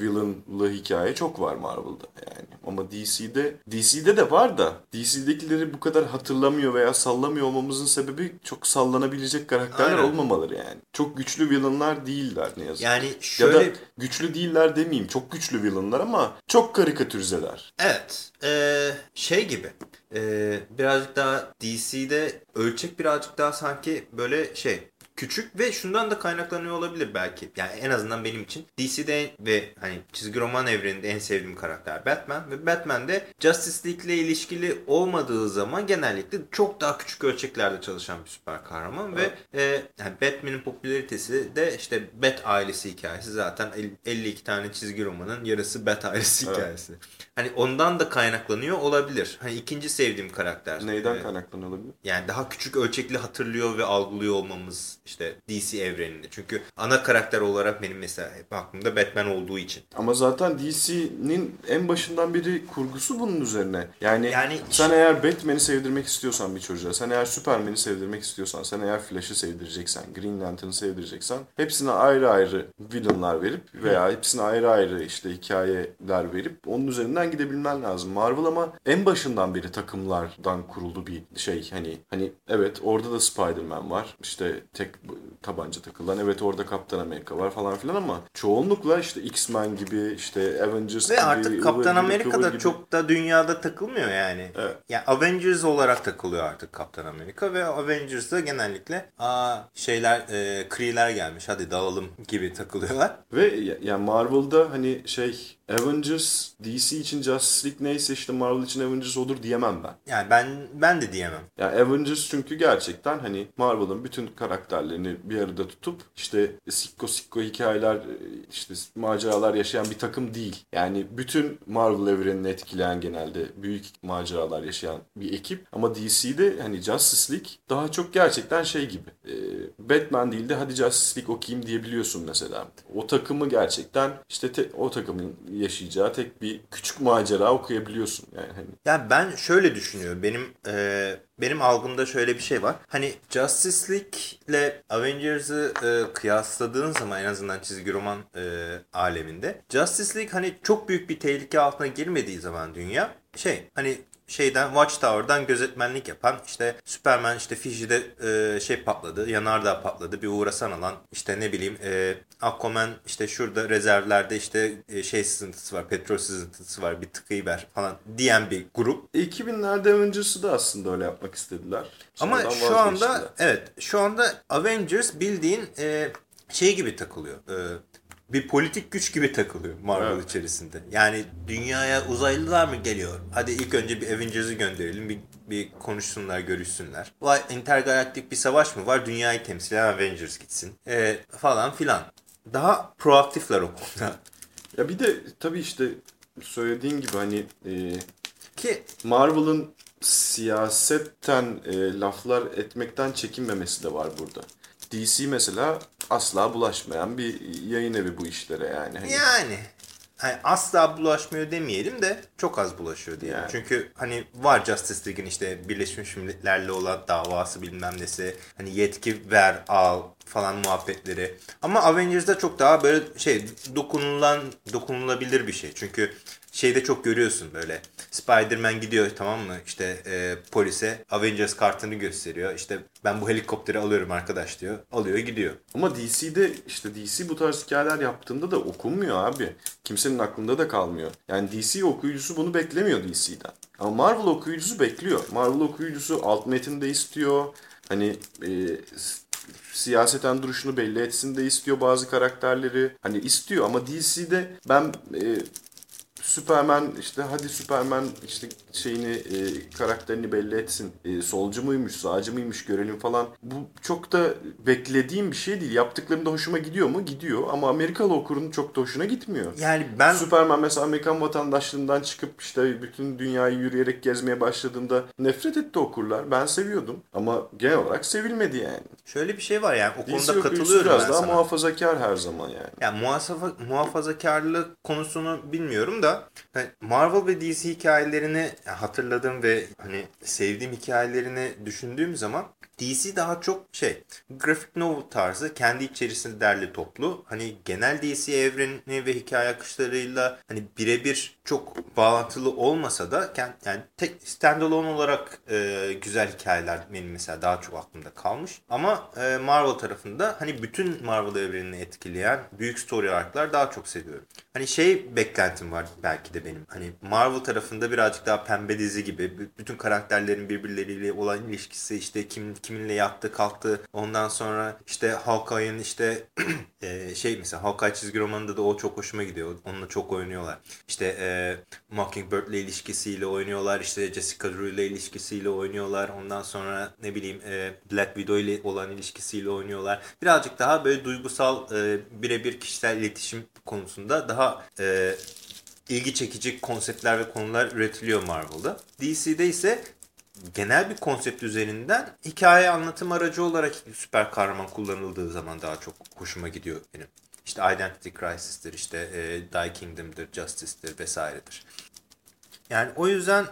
villainlı hikaye çok var Marvel'da yani. Ama DC'de DC'de de var da DC'dekileri bu kadar hatırlamıyor veya sallamıyor olmamızın sebebi çok sallanabilecek karakterler Aynen. olmamaları yani. Çok güçlü villainlar değiller ne yazık ki. Yani Ya şöyle... da güçlü değiller demeyeyim. Çok güçlü villainlar ama çok karikatürizeler. Evet. Ee, şey gibi. Ee, birazcık daha DC'de ölçek birazcık daha sanki böyle şey küçük ve şundan da kaynaklanıyor olabilir belki. Yani en azından benim için DC'de ve hani çizgi roman evreninde en sevdiğim karakter Batman ve Batman'de Justice League ile ilişkili olmadığı zaman genellikle çok daha küçük ölçeklerde çalışan bir süper kahraman Evet. ve e, yani Batman'in popülaritesi de işte Bat ailesi hikayesi zaten el- 52 tane çizgi romanın yarısı Bat ailesi Evet. hikayesi. Hani ondan da kaynaklanıyor olabilir. Hani ikinci sevdiğim karakter. Neyden E, kaynaklanıyor olabilir? yani daha küçük ölçekli hatırlıyor ve algılıyor olmamız işte DC evreninde. Çünkü ana karakter olarak benim mesela hep aklımda Batman olduğu için. Ama zaten DC'nin en başından beri kurgusu bunun üzerine. Yani, Yani- sen eğer Batman'i sevdirmek istiyorsan bir çocuğa, sen eğer Superman'i sevdirmek istiyorsan, sen eğer Flash'ı sevdireceksen, Green Lantern'ı sevdireceksen hepsine ayrı ayrı villainlar verip veya hepsine ayrı ayrı işte hikayeler verip onun üzerinden gidebilmen lazım. Marvel ama en başından beri takımlardan kuruldu bir şey hani hani evet orada da Spider-Man var. İşte tek tabanca takılan. Evet orada Kaptan Amerika var falan filan ama çoğunlukla işte X-Men gibi işte Avengers Ve gibi artık Kaptan Wolverine, Amerika Cable da gibi. çok da dünyada takılmıyor yani. Evet. Yani Avengers olarak takılıyor artık Kaptan Amerika ve Avengers'da genellikle aa şeyler e, Kree'ler gelmiş hadi dalalım gibi takılıyorlar. Ve ya- yani Marvel'da hani şey Avengers DC için Justice League neyse işte Marvel için Avengers olur diyemem ben. Yani ben ben de diyemem. Yani Avengers çünkü gerçekten hani Marvel'ın bütün karakterlerini bir arada tutup işte sikko sikko hikayeler işte maceralar yaşayan bir takım değil. Yani bütün Marvel evrenini etkileyen genelde büyük maceralar yaşayan bir ekip. Ama DC'de hani Justice League daha çok gerçekten şey gibi. e, Batman değil de hadi Justice League okuyayım diyebiliyorsun mesela. O takımı gerçekten işte te- o takımın yaşayacağı tek bir küçük macera okuyabiliyorsun. Yani hani Yani ben şöyle düşünüyorum. Benim e, benim algımda şöyle bir şey var. Hani Justice League ile Avengers'ı e, kıyasladığın zaman en azından çizgi roman e, aleminde Justice League hani çok büyük bir tehlike altına girmediği zaman dünya şey hani şeyden Watchtower'dan gözetmenlik yapan işte Superman işte Fiji'de e, şey patladı yanardağ patladı bir uğrasan alan işte ne bileyim e, Aquaman işte şurada rezervlerde işte e, şey sızıntısı var petrol sızıntısı var bir tıkayı ver falan diyen bir grup 2000'lerde Avengers'ı da aslında öyle yapmak istediler. ama Sonradan şu anda evet şu anda Avengers bildiğin e, şey gibi takılıyor. E, bir politik güç gibi takılıyor Marvel Evet. içerisinde. Yani dünyaya uzaylılar mı geliyor? Hadi ilk önce bir Avengers'ı gönderelim. Bir, bir konuşsunlar, görüşsünler. Vay intergalaktik bir savaş mı var? Dünyayı temsilen Avengers gitsin. E, falan filan. Daha proaktifler o konuda. Ya bir de tabii işte söylediğin gibi hani e, Ki Marvel'ın siyasetten e, laflar etmekten çekinmemesi de var burada. DC mesela asla bulaşmayan bir yayın evi bu işlere yani. Hani Yani hani asla bulaşmıyor demeyelim de çok az bulaşıyor diyelim. Yani. Çünkü hani var Justice League'in işte Birleşmiş Milletler'le olan davası bilmem nesi. Hani yetki ver al falan muhabbetleri. Ama Avengers'da çok daha böyle şey dokunulan dokunulabilir bir şey. Çünkü şeyde çok görüyorsun böyle Spider-Man gidiyor tamam mı işte e, polise Avengers kartını gösteriyor. İşte ben bu helikopteri alıyorum arkadaş diyor. Alıyor gidiyor. Ama DC'de işte DC bu tarz hikayeler yaptığında da okunmuyor abi. Kimsenin aklında da kalmıyor. Yani DC okuyucusu bunu beklemiyor DC'den. Ama Marvel okuyucusu bekliyor. Marvel okuyucusu alt metin de istiyor. Hani e, siyaseten duruşunu belli etsin de istiyor bazı karakterleri. Hani istiyor ama DC'de ben e, Superman işte hadi Superman işte şeyini e, karakterini belli etsin. E, solcu muymuş, sağcı mıymış görelim falan. Bu çok da beklediğim bir şey değil. Yaptıklarında hoşuma gidiyor mu? Gidiyor ama Amerikalı okurun çok da hoşuna gitmiyor. Yani ben Superman mesela Amerikan vatandaşlığından çıkıp işte bütün dünyayı yürüyerek gezmeye başladığında nefret etti okurlar. Ben seviyordum ama genel olarak sevilmedi yani. şöyle bir şey var yani o DC konuda okuyucusu katılıyorum biraz ben daha sana. muhafazakar her zaman yani. Yani muhafaza, muhafazakarlık konusunu bilmiyorum da hani Marvel ve DC hikayelerini hatırladığım ve hani sevdiğim hikayelerini düşündüğüm zaman DC daha çok şey graphic novel tarzı kendi içerisinde derli toplu hani genel DC evreni ve hikaye akışlarıyla hani birebir çok bağlantılı olmasa da yani tek standalone olarak e, güzel hikayeler benim mesela daha çok aklımda kalmış. Ama e, Marvel tarafında hani bütün Marvel evrenini etkileyen büyük story arc'lar daha çok seviyorum. Hani şey beklentim var belki de benim. Hani Marvel tarafında birazcık daha pembe dizi gibi bütün karakterlerin birbirleriyle olan ilişkisi işte kim kiminle yattı kalktı. Ondan sonra işte Hawkeye'ın işte e, şey mesela Hawkeye çizgi romanında da o çok hoşuma gidiyor. Onunla çok oynuyorlar. İşte e, Mockingbird'le ilişkisiyle oynuyorlar. İşte Jessica Drew ile ilişkisiyle oynuyorlar. Ondan sonra ne bileyim e, Black Widow ile olan ilişkisiyle oynuyorlar. Birazcık daha böyle duygusal e, birebir kişisel iletişim konusunda daha e, ilgi çekici konseptler ve konular üretiliyor Marvel'da. DC'de ise genel bir konsept üzerinden hikaye anlatım aracı olarak süper kahraman kullanıldığı zaman daha çok hoşuma gidiyor benim. İşte Identity Crisis'tir, işte e, Die Kingdom'dır, Justice'tir vesairedir. Yani o yüzden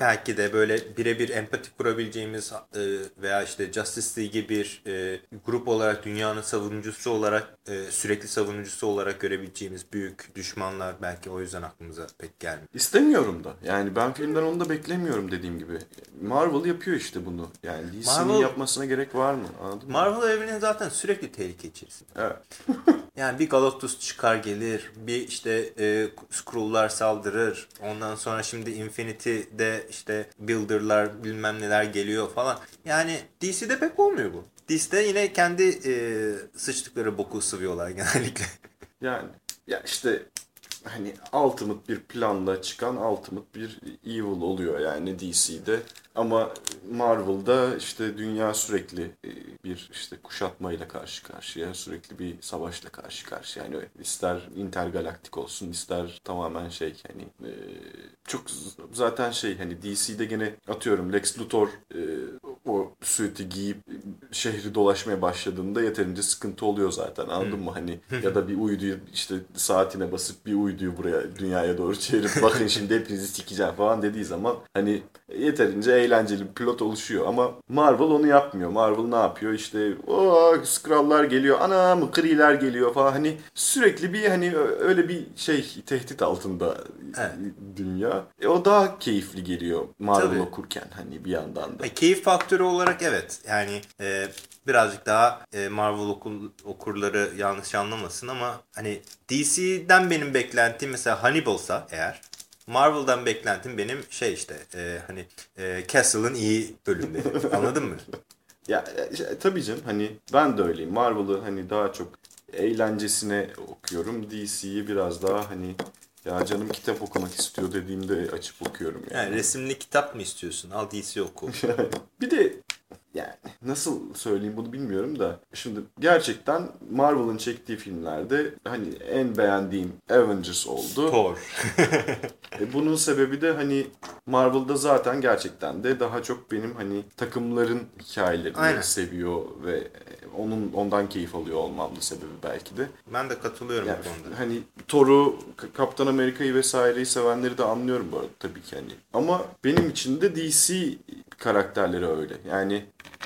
belki de böyle birebir empati kurabileceğimiz e, veya işte Justice League'i bir e, grup olarak dünyanın savunucusu olarak e, sürekli savunucusu olarak görebileceğimiz büyük düşmanlar belki o yüzden aklımıza pek gelmiyor. İstemiyorum da. Yani ben filmden onu da beklemiyorum dediğim gibi. Marvel yapıyor işte bunu. Yani DC'nin Marvel- yapmasına gerek var mı? Anladın mı? Marvel evreni zaten sürekli tehlike içerisinde. Evet. Yani bir Galactus çıkar gelir, bir işte e, Skrull'lar saldırır. Ondan sonra şimdi Infinity'de işte Builder'lar bilmem neler geliyor falan. Yani DC'de pek olmuyor bu. DC'de yine kendi e, sıçtıkları boku sıvıyorlar genellikle. Yani ya işte hani ultimate bir planla çıkan ultimate bir evil oluyor yani DC'de. Ama Marvel'da işte dünya sürekli e, bir işte kuşatmayla karşı karşıya, sürekli bir savaşla karşı karşıya. Yani ister intergalaktik olsun, ister tamamen şey hani çok zaten şey hani DC'de gene atıyorum Lex Luthor e, o suiti giyip şehri dolaşmaya başladığında yeterince sıkıntı oluyor zaten anladın mı hani ya da bir uyduyu işte saatine basıp bir uyduyu buraya dünyaya doğru çevirip bakın şimdi hepinizi sikeceğim falan dediği zaman hani yeterince eğlenceli bir pilot oluşuyor ama Marvel onu yapmıyor. Marvel ne yapıyor işte o Skrull'lar geliyor ana mı Kree'ler geliyor falan hani sürekli bir hani öyle bir şey tehdit altında Evet. dünya. E, o daha keyifli geliyor Marvel Tabii. okurken hani bir yandan da. E, keyif faktörü olarak evet. Yani e, birazcık daha e, Marvel okul, okurları yanlış anlamasın ama hani DC'den benim beklentim mesela Hannibal'sa eğer Marvel'dan beklentim benim şey işte e, hani e, Castle'ın iyi bölümleri. Anladın mı? Ya e, tabii canım hani ben de öyleyim. Marvel'ı hani daha çok eğlencesine okuyorum. DC'yi biraz daha hani ya canım kitap okumak istiyor dediğimde açıp okuyorum yani. Yani resimli kitap mı istiyorsun? Al DC oku. bir de yani nasıl söyleyeyim bunu bilmiyorum da şimdi gerçekten Marvel'ın çektiği filmlerde hani en beğendiğim Avengers oldu. Thor. E, bunun sebebi de hani Marvel'da zaten gerçekten de daha çok benim hani takımların hikayelerini Aynen. seviyor ve onun ondan keyif alıyor olmam da sebebi belki de. Ben de katılıyorum Yani bu konuda. hani Thor'u, Kaptan Amerika'yı vesaireyi sevenleri de anlıyorum bu arada tabii ki hani. Ama benim için de DC karakterleri öyle. Yani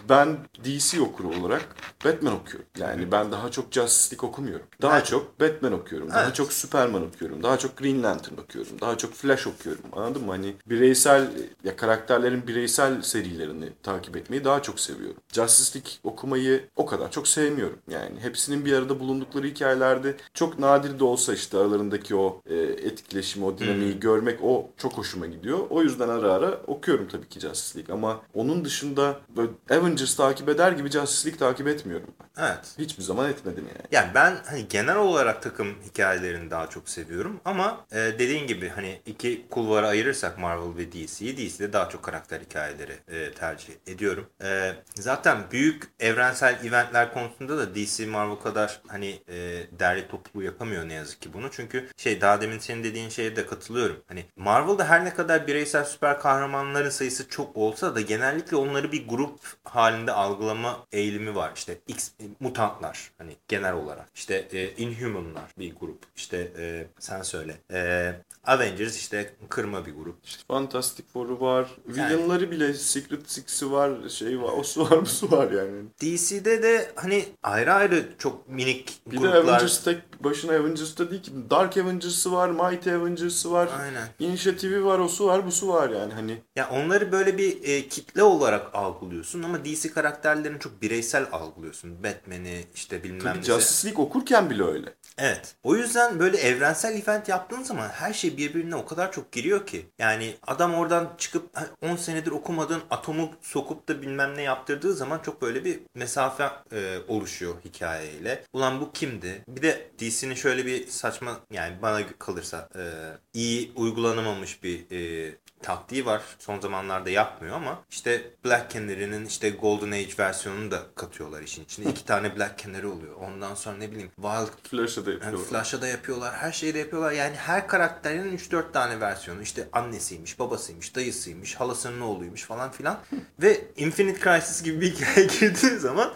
ben DC okuru olarak Batman okuyorum. Yani ben daha çok Justice League okumuyorum. Daha Evet. çok Batman okuyorum. Daha Evet. çok Superman okuyorum. Daha çok Green Lantern okuyorum. Daha çok Flash okuyorum. Anladın mı? Hani bireysel ya karakterlerin bireysel serilerini takip etmeyi daha çok seviyorum. Justice League okumayı o kadar çok sevmiyorum. Yani hepsinin bir arada bulundukları hikayelerde çok nadir de olsa işte aralarındaki o e, etkileşimi, o dinamiği görmek o çok hoşuma gidiyor. O yüzden ara ara okuyorum tabii ki Justice League ama onun dışında böyle Avengers takip eder gibi Justice League takip etmiyorum ben. Evet. Hiçbir zaman etmedim yani. Yani ben hani genel olarak takım hikayelerini daha çok seviyorum ama e, dediğin gibi hani iki kulvara ayırırsak Marvel ve DC'yi DC'de daha çok karakter hikayeleri e, tercih ediyorum. E, zaten büyük evrensel eventler konusunda da DC Marvel kadar hani e, derli toplu yapamıyor ne yazık ki bunu. Çünkü şey daha demin senin dediğin şeye de katılıyorum. Hani Marvel'da her ne kadar bireysel süper kahramanların sayısı çok olsa da genellikle onları bir grup halinde algılama eğilimi var. İşte X e, mutantlar hani genel olarak. İşte e, Inhuman'lar bir grup. İşte e, sen söyle. E, Avengers işte kırma bir grup. İşte Fantastic Four'u var. Villain'ları bile Secret Six'i var. Şey var. O su var bu su var yani. DC'de de hani ayrı ayrı çok minik Bir de gruplar. Avengers tek başına Avengers'ta değil ki. Dark Avengers'ı var. Mighty Avengers'ı var. Aynen. İnişiyatifi var. O su var bu su var yani. Hani Ya onları böyle bir e, kitle olarak algılıyorsun ama DC karakterlerini çok bireysel algılıyorsun. Batman'i işte bilmem tabii ne. Justice League okurken bile öyle. Evet. O yüzden böyle evrensel event yaptığın zaman her şey birbirine o kadar çok giriyor ki. Yani adam oradan çıkıp 10 senedir okumadığın atomu sokup da bilmem ne yaptırdığı zaman çok böyle bir mesafe e, oluşuyor hikayeyle. Ulan bu kimdi? Bir de DC'nin şöyle bir saçma yani bana kalırsa e, iyi uygulanamamış bir e, taktiği var. Son zamanlarda yapmıyor ama işte Black Canary'nin işte Golden Age versiyonunu da katıyorlar işin içine. İki tane Black Canary oluyor. Ondan sonra ne bileyim Wild Flash'ı da yani yapıyorlar. Flash'ta da yapıyorlar. Her şeyi de yapıyorlar. Yani her karakterin 3-4 tane versiyonu. İşte annesiymiş, babasıymış, dayısıymış, halasının oğluymuş falan filan. Ve Infinite Crisis gibi bir hikaye girdiği zaman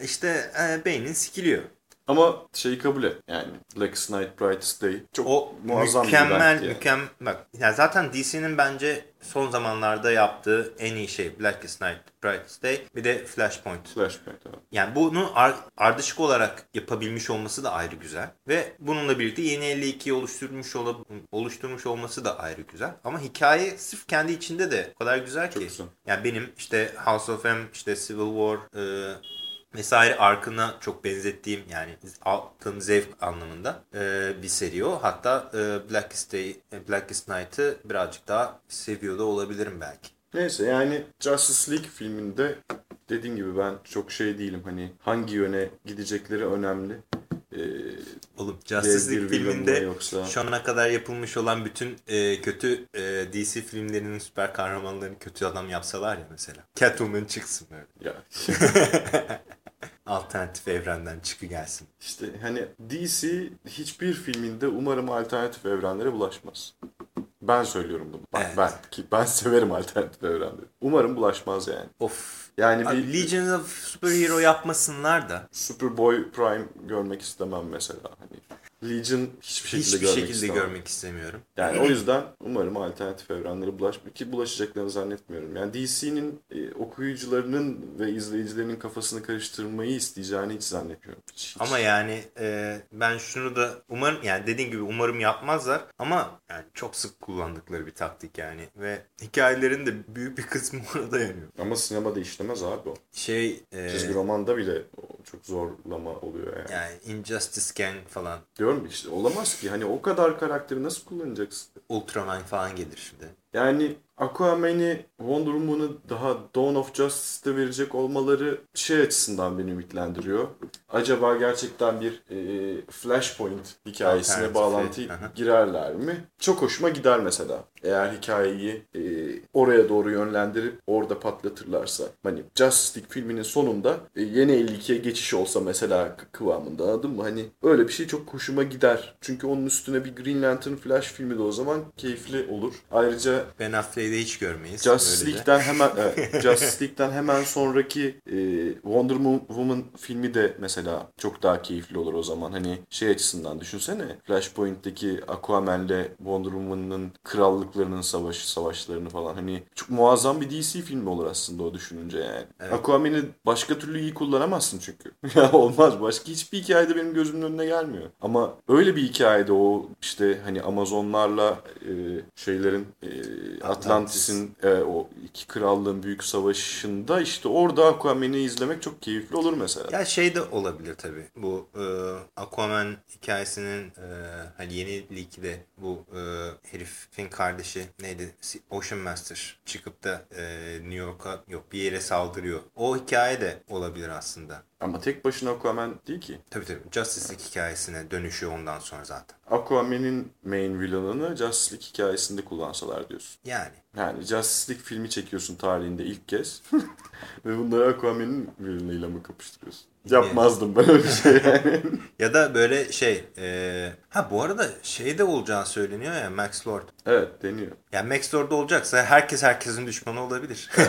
işte e, beynin sikiliyor. Ama şeyi kabul et. Yani Black Knight Brightest Day çok O muazzam bir mükemmel yani. mükemmel bak yani zaten DC'nin bence son zamanlarda yaptığı en iyi şey Blackest Night Brightest Day bir de Flashpoint. Flashpoint evet. Yani bunu ar- ardışık olarak yapabilmiş olması da ayrı güzel. Ve bununla birlikte yeni 52'yi oluşturmuş, ola- oluşturmuş olması da ayrı güzel. Ama hikaye sırf kendi içinde de o kadar güzel Çok ki. güzel. Yani benim işte House of M, işte Civil War e, vesaire arkına çok benzettiğim yani altın zevk anlamında e, bir seri o. Hatta e, Blackest, Day, e, Blackest Night'ı birazcık daha seviyor da olabilirim belki. Neyse yani Justice League filminde dediğim gibi ben çok şey değilim. Hani hangi yöne gidecekleri önemli. Ee, Oğlum Justice League filminde yoksa- şu ana kadar yapılmış olan bütün e, kötü e, DC filmlerinin süper kahramanlarını kötü adam yapsalar ya mesela. Catwoman çıksın böyle. ya Alternatif evrenden çıkı gelsin. işte hani DC hiçbir filminde umarım alternatif evrenlere bulaşmaz. Ben söylüyorum bunu. Bak Evet. ben ki ben severim alternatif evrenleri. Umarım bulaşmaz yani. Of. Yani Abi, bir Legion of Superhero yapmasınlar da Superboy Prime görmek istemem mesela. Hani Legion hiçbir şekilde hiçbir görmek şekilde istemem. görmek istemiyorum. Yani o yüzden umarım alternatif evrenlere bulaşmıyor ki bulaşacaklarını zannetmiyorum. Yani DC'nin e, okuyucularının ve izleyicilerinin kafasını karıştırmayı isteyeceğini hiç zannetmiyorum. Hiç, hiç. Ama yani e, ben şunu da umarım yani dediğin gibi umarım yapmazlar ama yani çok sık kullandıkları bir taktik yani ve hikayelerin de büyük bir kısmı orada yanıyor. Ama sinemada işlemez abi o. Şey e, Çizgi romanda bile çok zorlama oluyor yani. yani Injustice Gang falan Diyorum işte olamaz ki. Hani o kadar karakteri nasıl kullanacaksın? Ultraman falan gelir şimdi. Yani Aquaman'i, Wonder Woman'ı daha Dawn of Justice'te verecek olmaları şey açısından beni ümitlendiriyor. Acaba gerçekten bir e, Flashpoint hikayesine bağlantı girerler mi? Çok hoşuma gider mesela. Eğer hikayeyi e, oraya doğru yönlendirip orada patlatırlarsa. Hani Justice League filminin sonunda e, yeni 52'ye geçiş olsa mesela kıvamında anladın mı? Hani öyle bir şey çok hoşuma gider. Çünkü onun üstüne bir Green Lantern Flash filmi de o zaman keyifli olur. Ayrıca Ben Affleck'i de hiç görmeyiz. Justice. League'den hemen evet, Justice League'den hemen sonraki e, Wonder Woman filmi de mesela çok daha keyifli olur o zaman. Hani şey açısından düşünsene. Flashpoint'teki Aquaman'le Wonder Woman'ın krallıklarının savaşı savaşlarını falan. Hani çok muazzam bir DC filmi olur aslında o düşününce yani. Evet. Aquaman'i başka türlü iyi kullanamazsın çünkü. ya olmaz. Başka hiçbir hikayede benim gözümün önüne gelmiyor. Ama öyle bir hikayede o işte hani Amazonlarla e, şeylerin e, Atlantis'in e, o iki krallığın büyük savaşında işte orada Aquaman'i izlemek çok keyifli olur mesela. Ya şey de olabilir tabii. Bu e, Aquaman hikayesinin e, hani yeni League'de bu e, herifin kardeşi neydi? Ocean Master çıkıp da e, New York'a yok bir yere saldırıyor. O hikaye de olabilir aslında. Ama tek başına Aquaman değil ki. Tabii tabii. Justice League hikayesine dönüşüyor ondan sonra zaten. Aquaman'in main villain'ını Justice League hikayesinde kullansalar diyorsun. Yani. Yani Justice League filmi çekiyorsun tarihinde ilk kez. Ve bunları Aquaman'in villain'ıyla mı kapıştırıyorsun? Yapmazdım ben öyle bir şey yani. Ya da böyle şey e, ha bu arada şey de olacağı söyleniyor ya Max Lord. evet deniyor. Yani Max Lord olacaksa herkes herkesin düşmanı olabilir. E,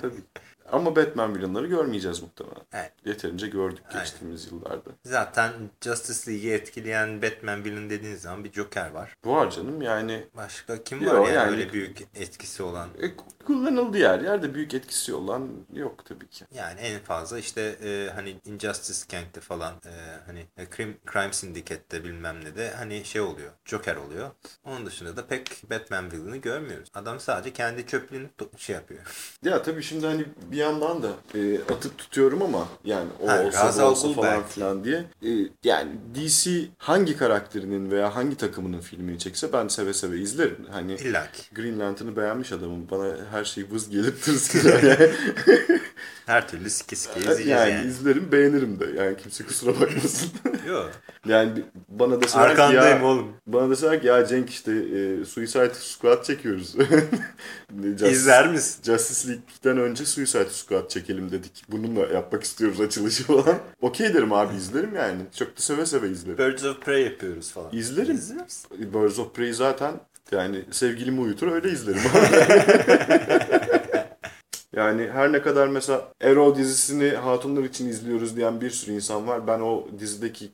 tabii. Ama Batman villainları görmeyeceğiz muhtemelen. Evet. Yeterince gördük Aynen. geçtiğimiz yıllarda. Zaten Justice League'i etkileyen Batman villain dediğiniz zaman bir Joker var. Var canım yani Başka kim var yani, yani- öyle büyük etkisi olan? e, Kullanıldığı yer yerde büyük etkisi olan yok tabii ki. Yani en fazla işte e, hani Injustice Gang'de falan e, hani e, Crime, Crime Syndicate'de bilmem ne de hani şey oluyor. Joker oluyor. Onun dışında da pek Batman villain'ı görmüyoruz. Adam sadece kendi çöplüğünü şey yapıyor. Ya tabii şimdi hani bir yandan da e, atıp tutuyorum ama yani o Ha, olsa al olsa falan belki. filan diye. E, yani DC hangi karakterinin veya hangi takımının filmini çekse ben seve seve izlerim. Hani İlla ki. Green Lantern'ı beğenmiş adamım. Bana her şey vız gelip tırs gider yani. Her türlü sike sike izleyeceğiz yani, yani. izlerim beğenirim de. Yani kimse kusura bakmasın. Yok. yani bana deseler ki Arkandayım ya, oğlum. bana deseler ki ya Cenk işte e, Suicide Squad çekiyoruz. Justice- İzler misin? Justice League'den önce Suicide Squad çekelim dedik. Bununla yapmak istiyoruz açılışı falan. Okey derim abi izlerim yani. Çok da seve seve izlerim. Birds of Prey yapıyoruz falan. İzlerim. İzleriz. Birds of Prey zaten yani sevgilimi uyutur öyle izlerim. Yani her ne kadar mesela Arrow dizisini hatunlar için izliyoruz diyen bir sürü insan var. Ben o dizideki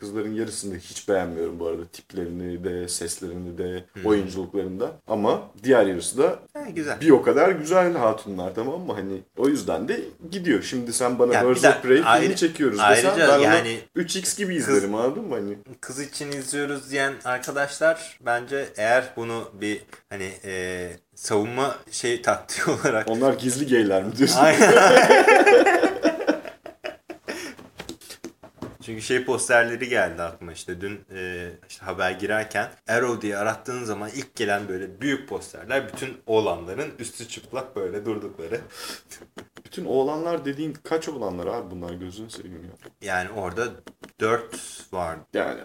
kızların yarısını hiç beğenmiyorum bu arada. Tiplerini de, seslerini de, oyunculuklarını da. Ama diğer yarısı da Ha, güzel. bir o kadar güzel hatunlar tamam mı? Hani o yüzden de gidiyor. Şimdi sen bana Ya bir Birds of Prey filmi ayrı- çekiyoruz ayrıca desen ben yani onu 3x gibi izlerim anladın mı? Hani Kız için izliyoruz diyen arkadaşlar bence eğer bunu bir hani e, savunma şey taktiği olarak onlar gizli gayler mi diyorsun? Aynen. Çünkü şey posterleri geldi aklıma işte dün e, işte haber girerken Arrow diye arattığın zaman ilk gelen böyle büyük posterler bütün oğlanların üstü çıplak böyle durdukları. Bütün oğlanlar dediğin kaç oğlanlar abi bunlar gözünü seveyim ya. Yani orada 4 var. Yani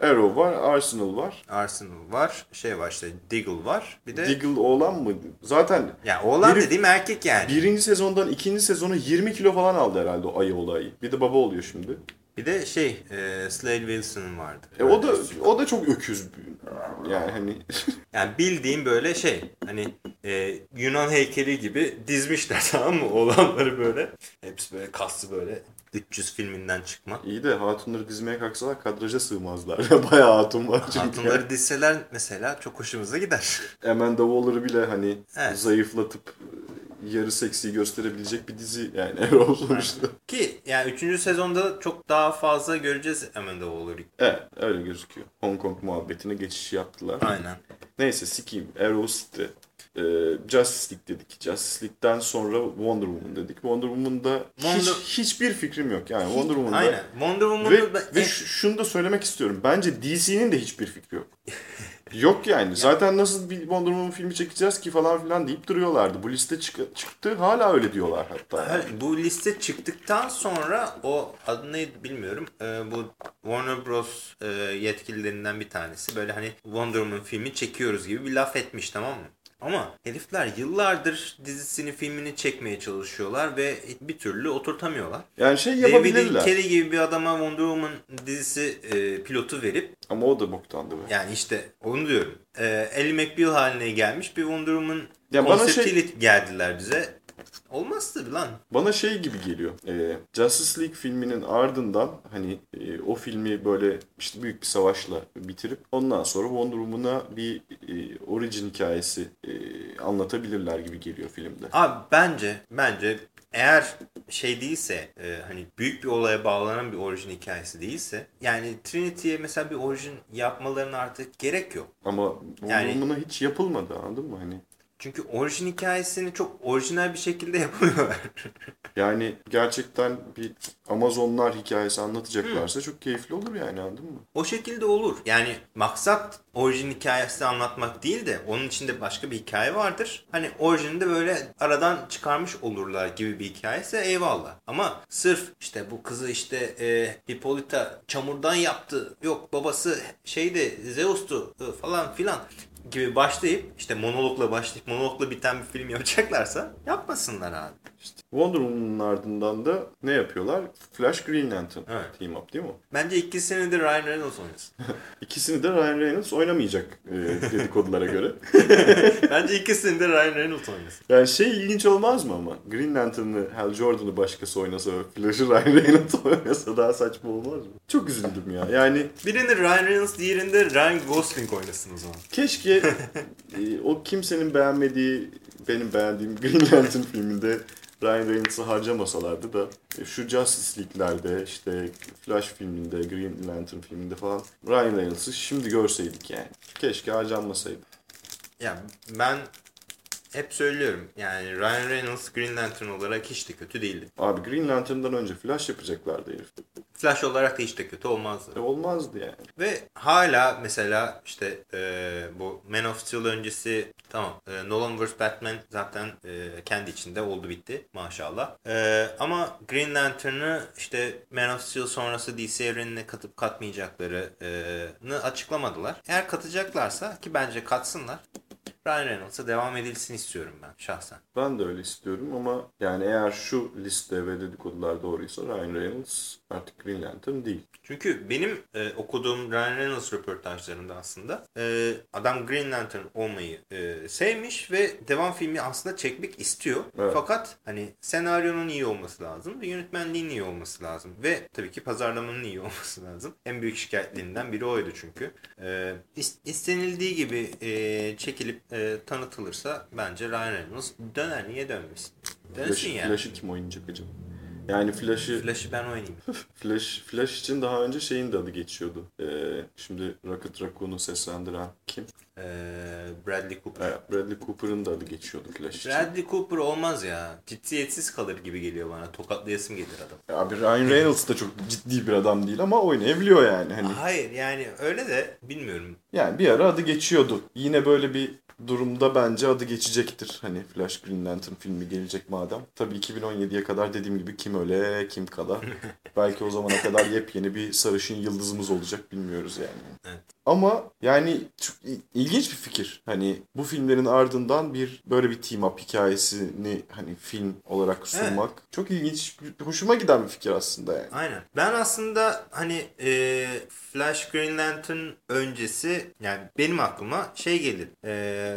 Arrow var, Arsenal var. Arsenal var, şey var işte Diggle var. Bir de Diggle oğlan mı? Zaten ya oğlan Biri- dediğim erkek yani. birinci sezondan ikinci sezonu 20 kilo falan aldı herhalde o ayı olayı. Bir de baba oluyor şimdi. Bir de şey e, Slade Wilson vardı. E o da o da çok öküz. bir- Yani hani Yani bildiğim böyle şey hani e, Yunan heykeli gibi dizmişler tamam mı oğlanları böyle. Hepsi böyle kaslı böyle 300 filminden çıkma. iyi de hatunları dizmeye kalksalar kadraja sığmazlar. Bayağı hatun var çünkü. Hatunları dizseler mesela çok hoşumuza gider. Amanda Waller'ı bile hani Evet. zayıflatıp yarı seksi gösterebilecek bir dizi yani Arrow sonuçta. Ki yani 3. sezonda çok daha fazla göreceğiz Amanda Waller'ı. Evet öyle gözüküyor. Hong Kong muhabbetine geçiş yaptılar. Aynen. Neyse sikeyim. Arrow City. Ee, Justice League dedik. Justice League'den sonra Wonder Woman dedik. Wonder Woman'da Wonder- hiç, hiçbir fikrim yok. Yani Wonder Woman'da Aynen. Wonder Woman'ı ve, ben- ve şunu da söylemek istiyorum. Bence DC'nin de hiçbir fikri yok. yok yani. Zaten nasıl bir Wonder Woman filmi çekeceğiz ki falan filan deyip duruyorlardı. Bu liste çık- çıktı. Hala öyle diyorlar hatta. Ha, Bu liste çıktıktan sonra o adı neydi bilmiyorum. Ee, bu Warner Bros. e, yetkililerinden bir tanesi böyle hani Wonder Woman filmi çekiyoruz gibi bir laf etmiş tamam mı? Ama herifler yıllardır dizisini filmini çekmeye çalışıyorlar ve bir türlü oturtamıyorlar. Yani şey David yapabilirler. Kelly gibi bir adama Wonder Woman dizisi e, pilotu verip Ama o da boktandı be. yani işte onu diyorum. E, Ellie McBeal haline gelmiş bir Wonder Woman Ya şey- konseptiyle geldiler bize. Olmaz tabii lan. Bana şey gibi geliyor. e, Justice League filminin ardından hani e, o filmi böyle işte büyük bir savaşla bitirip ondan sonra Wonder Woman'a bir e, origin hikayesi e, anlatabilirler gibi geliyor filmde. Abi bence bence eğer şey değilse e, hani büyük bir olaya bağlanan bir orijin hikayesi değilse yani Trinity'ye mesela bir orijin yapmalarına artık gerek yok. Ama Wonder Yani- Woman'a hiç yapılmadı anladın mı? Hani Çünkü orijin hikayesini çok orijinal bir şekilde yapamıyorlar. yani gerçekten bir Amazonlar hikayesi anlatacaklarsa çok keyifli olur yani anladın mı? o şekilde olur. Yani maksat orijin hikayesi anlatmak değil de onun içinde başka bir hikaye vardır. Hani orijinde böyle aradan çıkarmış olurlar gibi bir hikayesi eyvallah. Ama sırf işte bu kızı işte e, Hippolyta çamurdan yaptı. Yok babası şeyde Zeus'tu e, falan filan gibi başlayıp işte monologla başlayıp monologla biten bir film yapacaklarsa yapmasınlar abi. Wonder Woman'ın ardından da ne yapıyorlar? Flash Green Lantern Evet. team up değil mi? Bence ikisini de Ryan Reynolds oynasın. İkisini de Ryan Reynolds oynamayacak e, dedikodulara göre. Bence ikisini de Ryan Reynolds oynasın. Yani şey ilginç olmaz mı ama? Green Lantern'ı Hal Jordan'ı başkası oynasa Flash'ı Ryan Reynolds oynasa daha saçma olmaz mı? Çok üzüldüm ya. Yani Birini Ryan Reynolds, diğerinde Ryan Gosling oynasın o zaman. keşke e, o kimsenin beğenmediği benim beğendiğim Green Lantern filminde Ryan Reynolds'ı harcamasalardı da e, şu Justice League'lerde işte Flash filminde, Green Lantern filminde falan Ryan Reynolds'ı şimdi görseydik yani. Keşke harcanmasaydı. Ya ben hep söylüyorum yani Ryan Reynolds Green Lantern olarak hiç de kötü değildi. Abi Green Lantern'dan önce Flash yapacaklardı herif. Flash olarak da hiç de kötü olmazdı. E, olmazdı yani. Ve hala mesela işte e, bu Man of Steel öncesi tamam e, Nolan vs. Batman zaten e, kendi içinde oldu bitti maşallah. E, ama Green Lantern'ı işte Man of Steel sonrası DC evrenine katıp katmayacaklarını açıklamadılar. Eğer katacaklarsa ki bence katsınlar. Ryan Reynolds'a devam edilsin istiyorum ben şahsen. Ben de öyle istiyorum ama yani eğer şu liste ve dedikodular doğruysa Ryan Reynolds artık Green Lantern değil. Çünkü benim e, okuduğum Ryan Reynolds röportajlarında aslında e, adam Green Lantern olmayı e, sevmiş ve devam filmi aslında çekmek istiyor. Evet. Fakat hani senaryonun iyi olması lazım ve yönetmenliğin iyi olması lazım ve tabii ki pazarlamanın iyi olması lazım. En büyük şikayetlerinden biri oydu çünkü. E, is- istenildiği gibi e, çekilip e, tanıtılırsa bence Ryan Reynolds döner niye dönmesin? Dönsün Flash, yani. Flash'ı kim oynayacak acaba? Yani Flash'ı Flash'ı ben oynayayım. Flash, Flash için daha önce şeyin de adı geçiyordu. Ee, şimdi Rocket Raccoon'u seslendiren kim? E, Bradley Cooper. Evet, Bradley Cooper'ın da adı geçiyordu Flash için. Bradley Cooper olmaz ya. Ciddiyetsiz kalır gibi geliyor bana. Tokatlayasım gelir adam. Abi Ryan Reynolds da çok ciddi bir adam değil ama oynayabiliyor yani. Hani Hayır yani öyle de bilmiyorum. yani bir ara adı geçiyordu. Yine böyle bir durumda bence adı geçecektir. Hani Flash Green Lantern filmi gelecek madem. Tabii 2017'ye kadar dediğim gibi kim öle kim kala. Belki o zamana kadar yepyeni bir sarışın yıldızımız olacak bilmiyoruz yani. Evet. Ama yani çok il- ilginç bir fikir. Hani bu filmlerin ardından bir böyle bir team up hikayesini hani film olarak sunmak çok ilginç, hoşuma giden bir fikir aslında yani. Aynen. Ben aslında hani e, Flash Green Lantern öncesi yani benim aklıma şey gelir. E,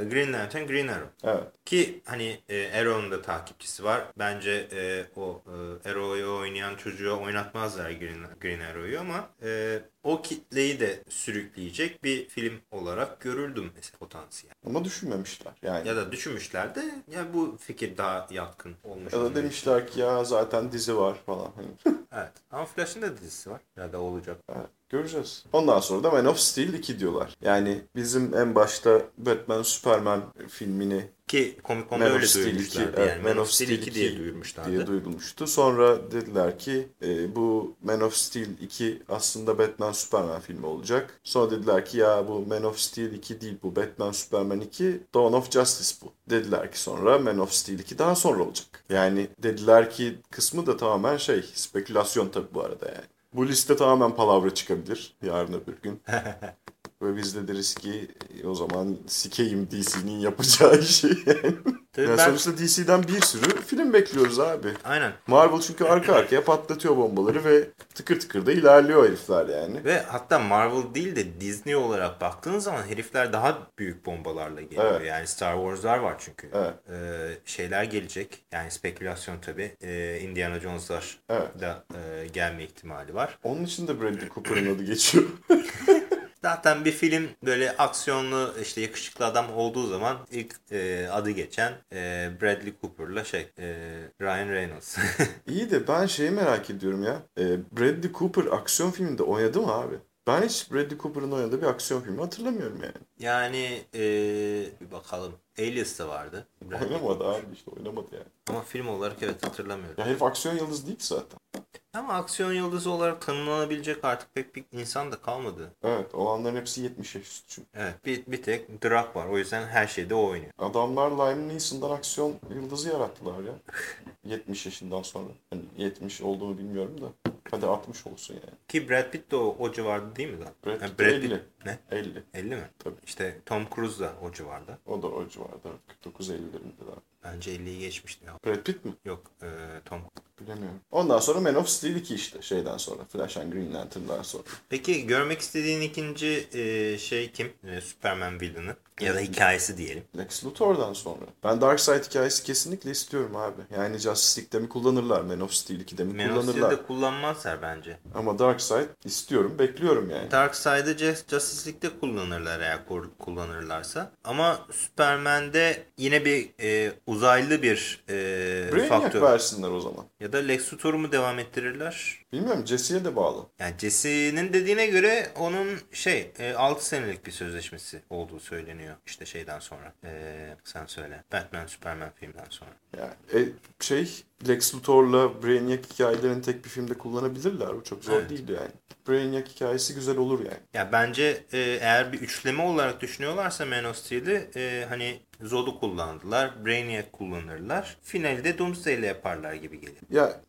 Green Lantern Green Arrow. Evet. Ki hani e, Arrow'un da takipçisi var. Bence e, o e, Arrow'u oynayan çocuğa oynatmazlar Green, Green Arrow'u ama e, o kitleyi de sürükleyecek bir film olarak görürdüm mesela potansiyel. Ama düşünmemişler yani. Ya da düşünmüşler de ya bu fikir daha yatkın olmuş. Ya da demişler ki ya zaten dizi var falan. Evet. Ama Flash'ın da dizisi var. Ya da olacak. evet, göreceğiz. Ondan sonra da Man of Steel 2 diyorlar. Yani bizim en başta Batman Superman filmini Ki Comic Con'da öyle Steel duyurmuşlardı. 2, evet, yani Man of Steel 2 diye 2 duyurmuşlardı. diye duyurulmuştu. Sonra dediler ki e, bu Man of Steel 2 aslında Batman Superman filmi olacak. Sonra dediler ki ya bu Man of Steel 2 değil bu Batman Superman 2 Dawn of Justice bu. Dediler ki sonra Man of Steel 2 daha sonra olacak. Yani dediler ki kısmı da tamamen şey spekülasyon tabii bu arada yani. Bu liste tamamen palavra çıkabilir yarın öbür gün. Ve biz de deriz ki e, o zaman sikeyim DC'nin yapacağı şey yani. Tabii Yani ben- sonuçta DC'den bir sürü film bekliyoruz abi. Aynen. Marvel çünkü arka arkaya patlatıyor bombaları ve tıkır tıkır da ilerliyor herifler yani. Ve hatta Marvel değil de Disney olarak baktığın zaman herifler daha büyük bombalarla geliyor. Evet. Yani Star Wars'lar var çünkü. Evet. Ee, şeyler gelecek. Yani spekülasyon tabii. Ee, Indiana Jones'lar Evet. da e, gelme ihtimali var. Onun için de Bradley Cooper'ın adı geçiyor. Zaten bir film böyle aksiyonlu işte yakışıklı adam olduğu zaman ilk e, adı geçen e, Bradley Cooper'la şey e, Ryan Reynolds. İyi de ben şeyi merak ediyorum ya. Ee, Bradley Cooper aksiyon filminde oynadı mı abi? Ben hiç Bradley Cooper'ın oynadığı bir aksiyon filmi hatırlamıyorum yani. yani e, bir bakalım. Alias'ta vardı. Bradley Oynamadı abi işte oynamadı yani. Ama film olarak evet hatırlamıyorum. Ya herif aksiyon yıldızı değil ki zaten. Ama aksiyon yıldızı olarak tanımlanabilecek artık pek bir insan da kalmadı. Evet olanların hepsi 70 yaş üstü çünkü. Evet bir, bir tek Drak var. O yüzden her şeyde o oynuyor. Adamlar Liam Neeson'dan aksiyon yıldızı yarattılar ya. 70 yaşından sonra. Hani 70 olduğunu bilmiyorum da. Hadi 60 olsun yani. Ki Brad Pitt de o, o civarda değil mi lan? Brad Ha, Pitt 50. Ne? 50. 50 mi? Tabii. İşte Tom Cruise da o civarda. O da o civarda. 49-50'lerinde daha. Bence 50'yi geçmişti ya. Brad Pitt mi? Yok e, Tom. Bilemiyorum. Ondan sonra Man of Steel 2 işte şeyden sonra. Flash and Green Lantern'dan sonra. Peki görmek istediğin ikinci e, şey kim? E, Superman villain'ı. Ya da hikayesi diyelim. Lex Luthor'dan sonra. Ben Darkseid hikayesi kesinlikle istiyorum abi. Yani Justice League'de mi kullanırlar, Man of Steel 2'de mi Man of kullanırlar. Steel'de kullanmazlar bence. Ama Darkseid istiyorum, bekliyorum yani. Darkseid'ı Just- Justice League'de kullanırlar eğer kullanırlarsa. Ama Superman'de yine bir e, uzaylı bir e, Brainiac faktör. versinler o zaman. Ya da Lex Luthor'u mu devam ettirirler? Bilmiyorum Jesse'ye de bağlı. Yani Jesse'nin dediğine göre onun şey e, 6 senelik bir sözleşmesi olduğu söyleniyor. İşte şeyden sonra. E, sen söyle. Batman Superman filmden sonra. Yani e, şey Lex Luthor'la Brainiac hikayelerini tek bir filmde kullanabilirler. Bu çok zor Evet. değil yani. Brainiac hikayesi güzel olur yani. Ya bence e, eğer bir üçleme olarak düşünüyorlarsa Man of Steel'i e, hani Zod'u kullandılar. Brainiac kullanırlar. Finalde Doomsday ile yaparlar gibi geliyor. Ya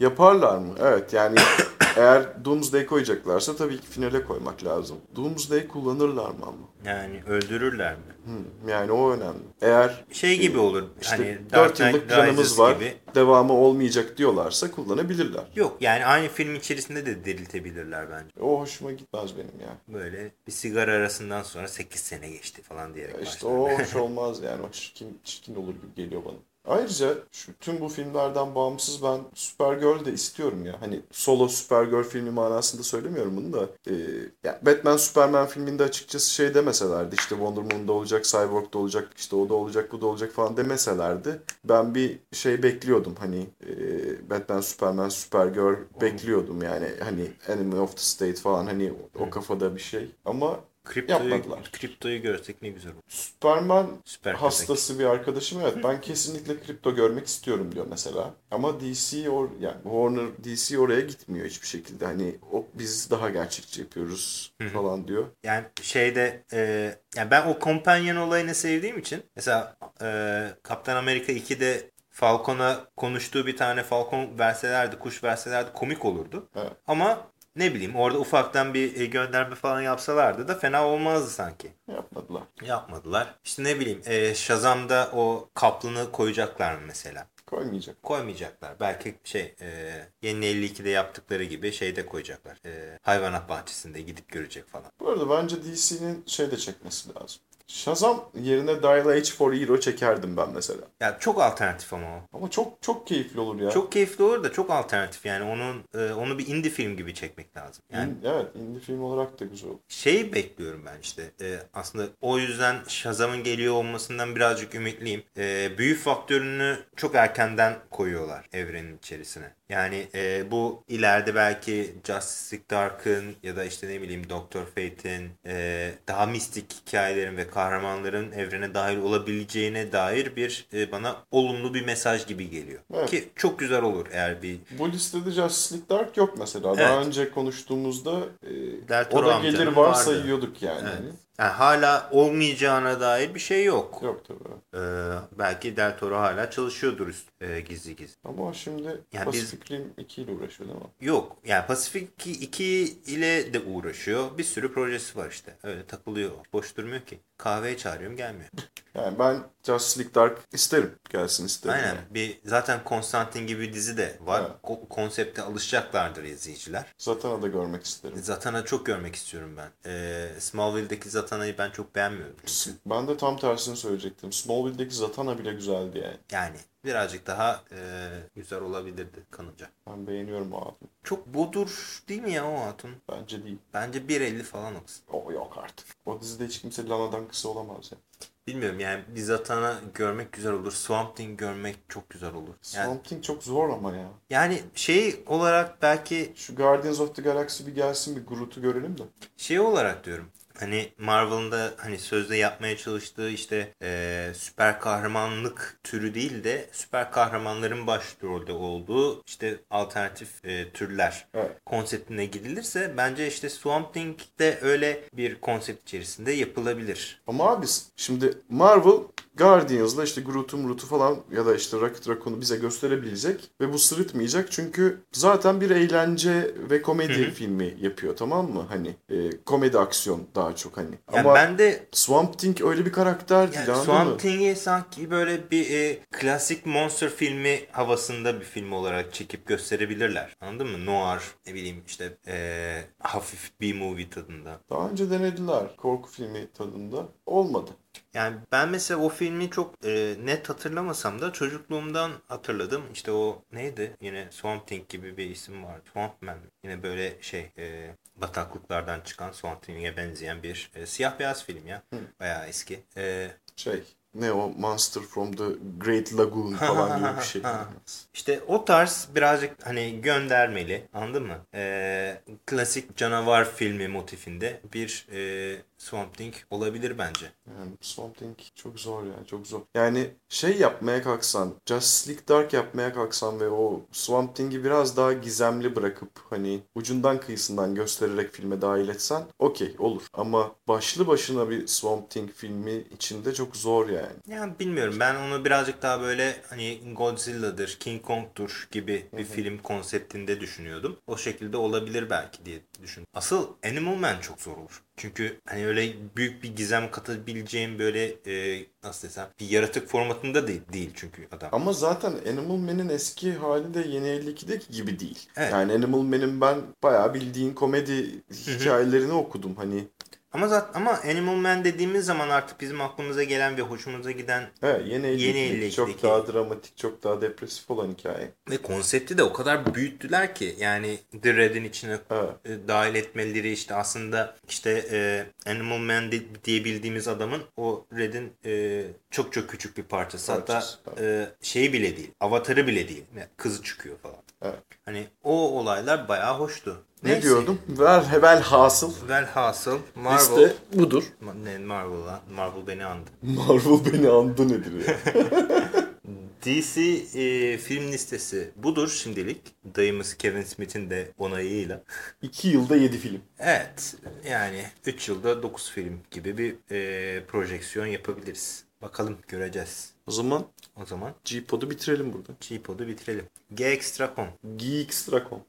yaparlar mı? Evet yani eğer Doomsday koyacaklarsa tabii ki finale koymak lazım. Doomsday kullanırlar mı ama? Yani öldürürler mi? Hmm, yani o önemli. Eğer Şey gibi olur. işte hani Dark 4 Knight yıllık planımız Rises var, gibi. devamı olmayacak diyorlarsa kullanabilirler. Yok yani aynı film içerisinde de diriltebilirler bence. O hoşuma gitmez benim ya. Böyle bir sigara arasından sonra 8 sene geçti falan diyerek Ya İşte başlar. o hoş olmaz yani. O çirkin, çirkin olur gibi geliyor bana. Ayrıca şu tüm bu filmlerden bağımsız ben Supergirl de istiyorum ya. Hani solo Supergirl filmi manasında söylemiyorum bunu da. Ee, ya Batman Superman filminde açıkçası şey demeselerdi işte Wonder Woman'da olacak, Cyborg'da olacak, işte o da olacak, bu da olacak falan demeselerdi. Ben bir şey bekliyordum hani e, Batman Superman Supergirl bekliyordum yani hani Enemy of the State falan hani o kafada bir şey. Ama Kriptoyu, Yapmadılar. kriptoyu görsek ne güzel olur. Superman Süper köpek. hastası bir arkadaşım evet ben kesinlikle kripto görmek istiyorum diyor mesela. Ama DC or yani Warner DC oraya gitmiyor hiçbir şekilde. Hani o biz daha gerçekçi yapıyoruz falan diyor. Yani şeyde e, yani ben o companion olayını sevdiğim için mesela e, Kaptan Amerika 2'de Falcon'a konuştuğu bir tane Falcon verselerdi, kuş verselerdi komik olurdu. Evet. Ama ne bileyim orada ufaktan bir e, gönderme falan yapsalardı da fena olmazdı sanki. Yapmadılar. Yapmadılar. İşte ne bileyim e, Shazam'da o kaplını koyacaklar mı mesela? Koymayacak. Koymayacaklar. Belki şey e, yeni 52'de yaptıkları gibi şeyde koyacaklar. E, hayvanat bahçesinde gidip görecek falan. Bu arada bence DC'nin şey de çekmesi lazım. Shazam yerine Dial H for Hero çekerdim ben mesela. Ya çok alternatif ama o. Ama çok çok keyifli olur ya. Çok keyifli olur da çok alternatif yani onun e, onu bir indie film gibi çekmek lazım. Yani İn- evet indie film olarak da güzel olur. şeyi bekliyorum ben işte. E, aslında o yüzden Shazam'ın geliyor olmasından birazcık ümitliyim. E, büyü faktörünü çok erkenden koyuyorlar evrenin içerisine. Yani e, bu ileride belki Justice League Dark'ın ya da işte ne bileyim Doctor Fate'in e, daha mistik hikayelerin ve kahramanların evrene dahil olabileceğine dair bir e, bana olumlu bir mesaj gibi geliyor. Evet. Ki çok güzel olur eğer bir Bu listede Justice League Dark yok mesela. Daha Evet. önce konuştuğumuzda e, o da gelir varsayıyorduk yani. Evet. Yani hala olmayacağına dair bir şey yok. Yok tabii. Ee, belki Del Toro hala çalışıyordur üst, e, gizli gizli. Ama şimdi Yani Pacific Rim 2 ile uğraşıyor değil mi? Yok yani Pacific 2 ile de uğraşıyor. Bir sürü projesi var işte. Öyle takılıyor. Boş durmuyor ki. Kahveye çağırıyorum gelmiyor. Yani ben Justice League Dark isterim. Gelsin isterim. Aynen. yani. Bir zaten Konstantin gibi dizi de var. Evet. Ko- konsepte alışacaklardır izleyiciler. Zatan'a da görmek isterim. Zatan'a çok görmek istiyorum ben. Ee, Smallville'deki Zatan'ı ben çok beğenmiyorum. Ben de tam tersini söyleyecektim. Smallville'deki Zatan'a bile güzeldi yani. Yani birazcık daha e, güzel olabilirdi kanınca. Ben beğeniyorum o hatunu. Çok bodur değil mi ya o hatun? Bence değil. Bence 1.50 falan o kız. O yok artık. O dizide hiç kimse Lana'dan kısa olamaz ya. Bilmiyorum yani bir Zatan'ı görmek güzel olur. Swamp Thing görmek çok güzel olur. Yani, Swamp Thing çok zor ama ya. yani şey olarak belki Şu Guardians of the Galaxy bir gelsin bir Groot'u görelim de. şey olarak diyorum. Hani Marvel'ın da hani sözde yapmaya çalıştığı işte eee, süper kahramanlık türü değil de süper kahramanların başrolde olduğu işte alternatif eee, türler Evet. konseptine gidilirse bence işte Swamp Thing de öyle bir konsept içerisinde yapılabilir. Ama abi şimdi Marvel Guardians'la işte Groot'u Groot'u falan ya da işte Rocket Raccoon'u bize gösterebilecek ve bu sırıtmayacak çünkü zaten bir eğlence ve komedi filmi yapıyor tamam mı? Hani e, komedi aksiyon daha çok hani. Yani Ama ben de Swamp Thing öyle bir karakter değil Yani? Swamp Thing'i sanki böyle bir e, klasik monster filmi havasında bir film olarak çekip gösterebilirler. Anladın mı? Noir, ne bileyim işte e, hafif B-movie tadında. Daha önce denediler korku filmi tadında. Olmadı. Yani ben mesela o filmi çok e, net hatırlamasam da çocukluğumdan hatırladım. İşte o neydi? Yine Swamp Thing gibi bir isim var. Swamp Man. Yine böyle şey e, bataklıklardan çıkan Swamp Thing'e benzeyen bir e, siyah beyaz film ya. Bayağı eski. E, Şey ne o Monster from the Great Lagoon falan gibi bir şey. İşte o tarz birazcık hani göndermeli anladın mı? Ee, klasik canavar filmi motifinde bir e, Swamp Thing olabilir bence. Yani Swamp Thing çok zor yani çok zor. Yani şey yapmaya kalksan, Justice League Dark yapmaya kalksan ve o Swamp Thing'i biraz daha gizemli bırakıp hani ucundan kıyısından göstererek filme dahil etsen okey olur. Ama başlı başına bir Swamp Thing filmi içinde çok zor yani. Yani bilmiyorum ben onu birazcık daha böyle hani Godzilla'dır, King Kong'tur gibi bir film konseptinde düşünüyordum. O şekilde olabilir belki diye düşündüm. Asıl Animal Man çok zor olur. Çünkü hani öyle büyük bir gizem katabileceğim böyle e, nasıl desem bir yaratık formatında değil, değil çünkü adam. Ama zaten Animal Man'in eski hali de Yeni 52'deki gibi değil. Evet. Yani Animal Man'in ben bayağı bildiğin komedi hikayelerini okudum. Hani Ama zaten ama Animal Man dediğimiz zaman artık bizim aklımıza gelen ve hoşumuza giden evet, Yeni 52'deki Yeni 52'deki. çok daha dramatik, çok daha depresif olan hikaye. ve konsepti de o kadar büyüttüler ki yani The Red'in içine e, dahil etmeleri işte aslında işte e, Animal Man de- diye bildiğimiz adamın o Red'in e, çok çok küçük bir parçası. Parçası, Hatta e, şeyi bile değil. Avatarı bile değil. Yani Kızı çıkıyor falan. Evet. Hani o olaylar bayağı hoştu. Ne Neyse. diyordum? Ver hebel hasıl. Velhasıl Marvel Liste budur. Ma- ne Marvel'a Marvel beni andı. Marvel beni andı nedir ya? DC e, film listesi budur şimdilik. Dayımız Kevin Smith'in de onayıyla. 2 yılda 7 film. Evet yani 3 yılda 9 film gibi bir e, projeksiyon yapabiliriz. Bakalım göreceğiz. O zaman O zaman G-Pod'u bitirelim burada. G-Pod'u bitirelim. G-Extra.com Geekstra.com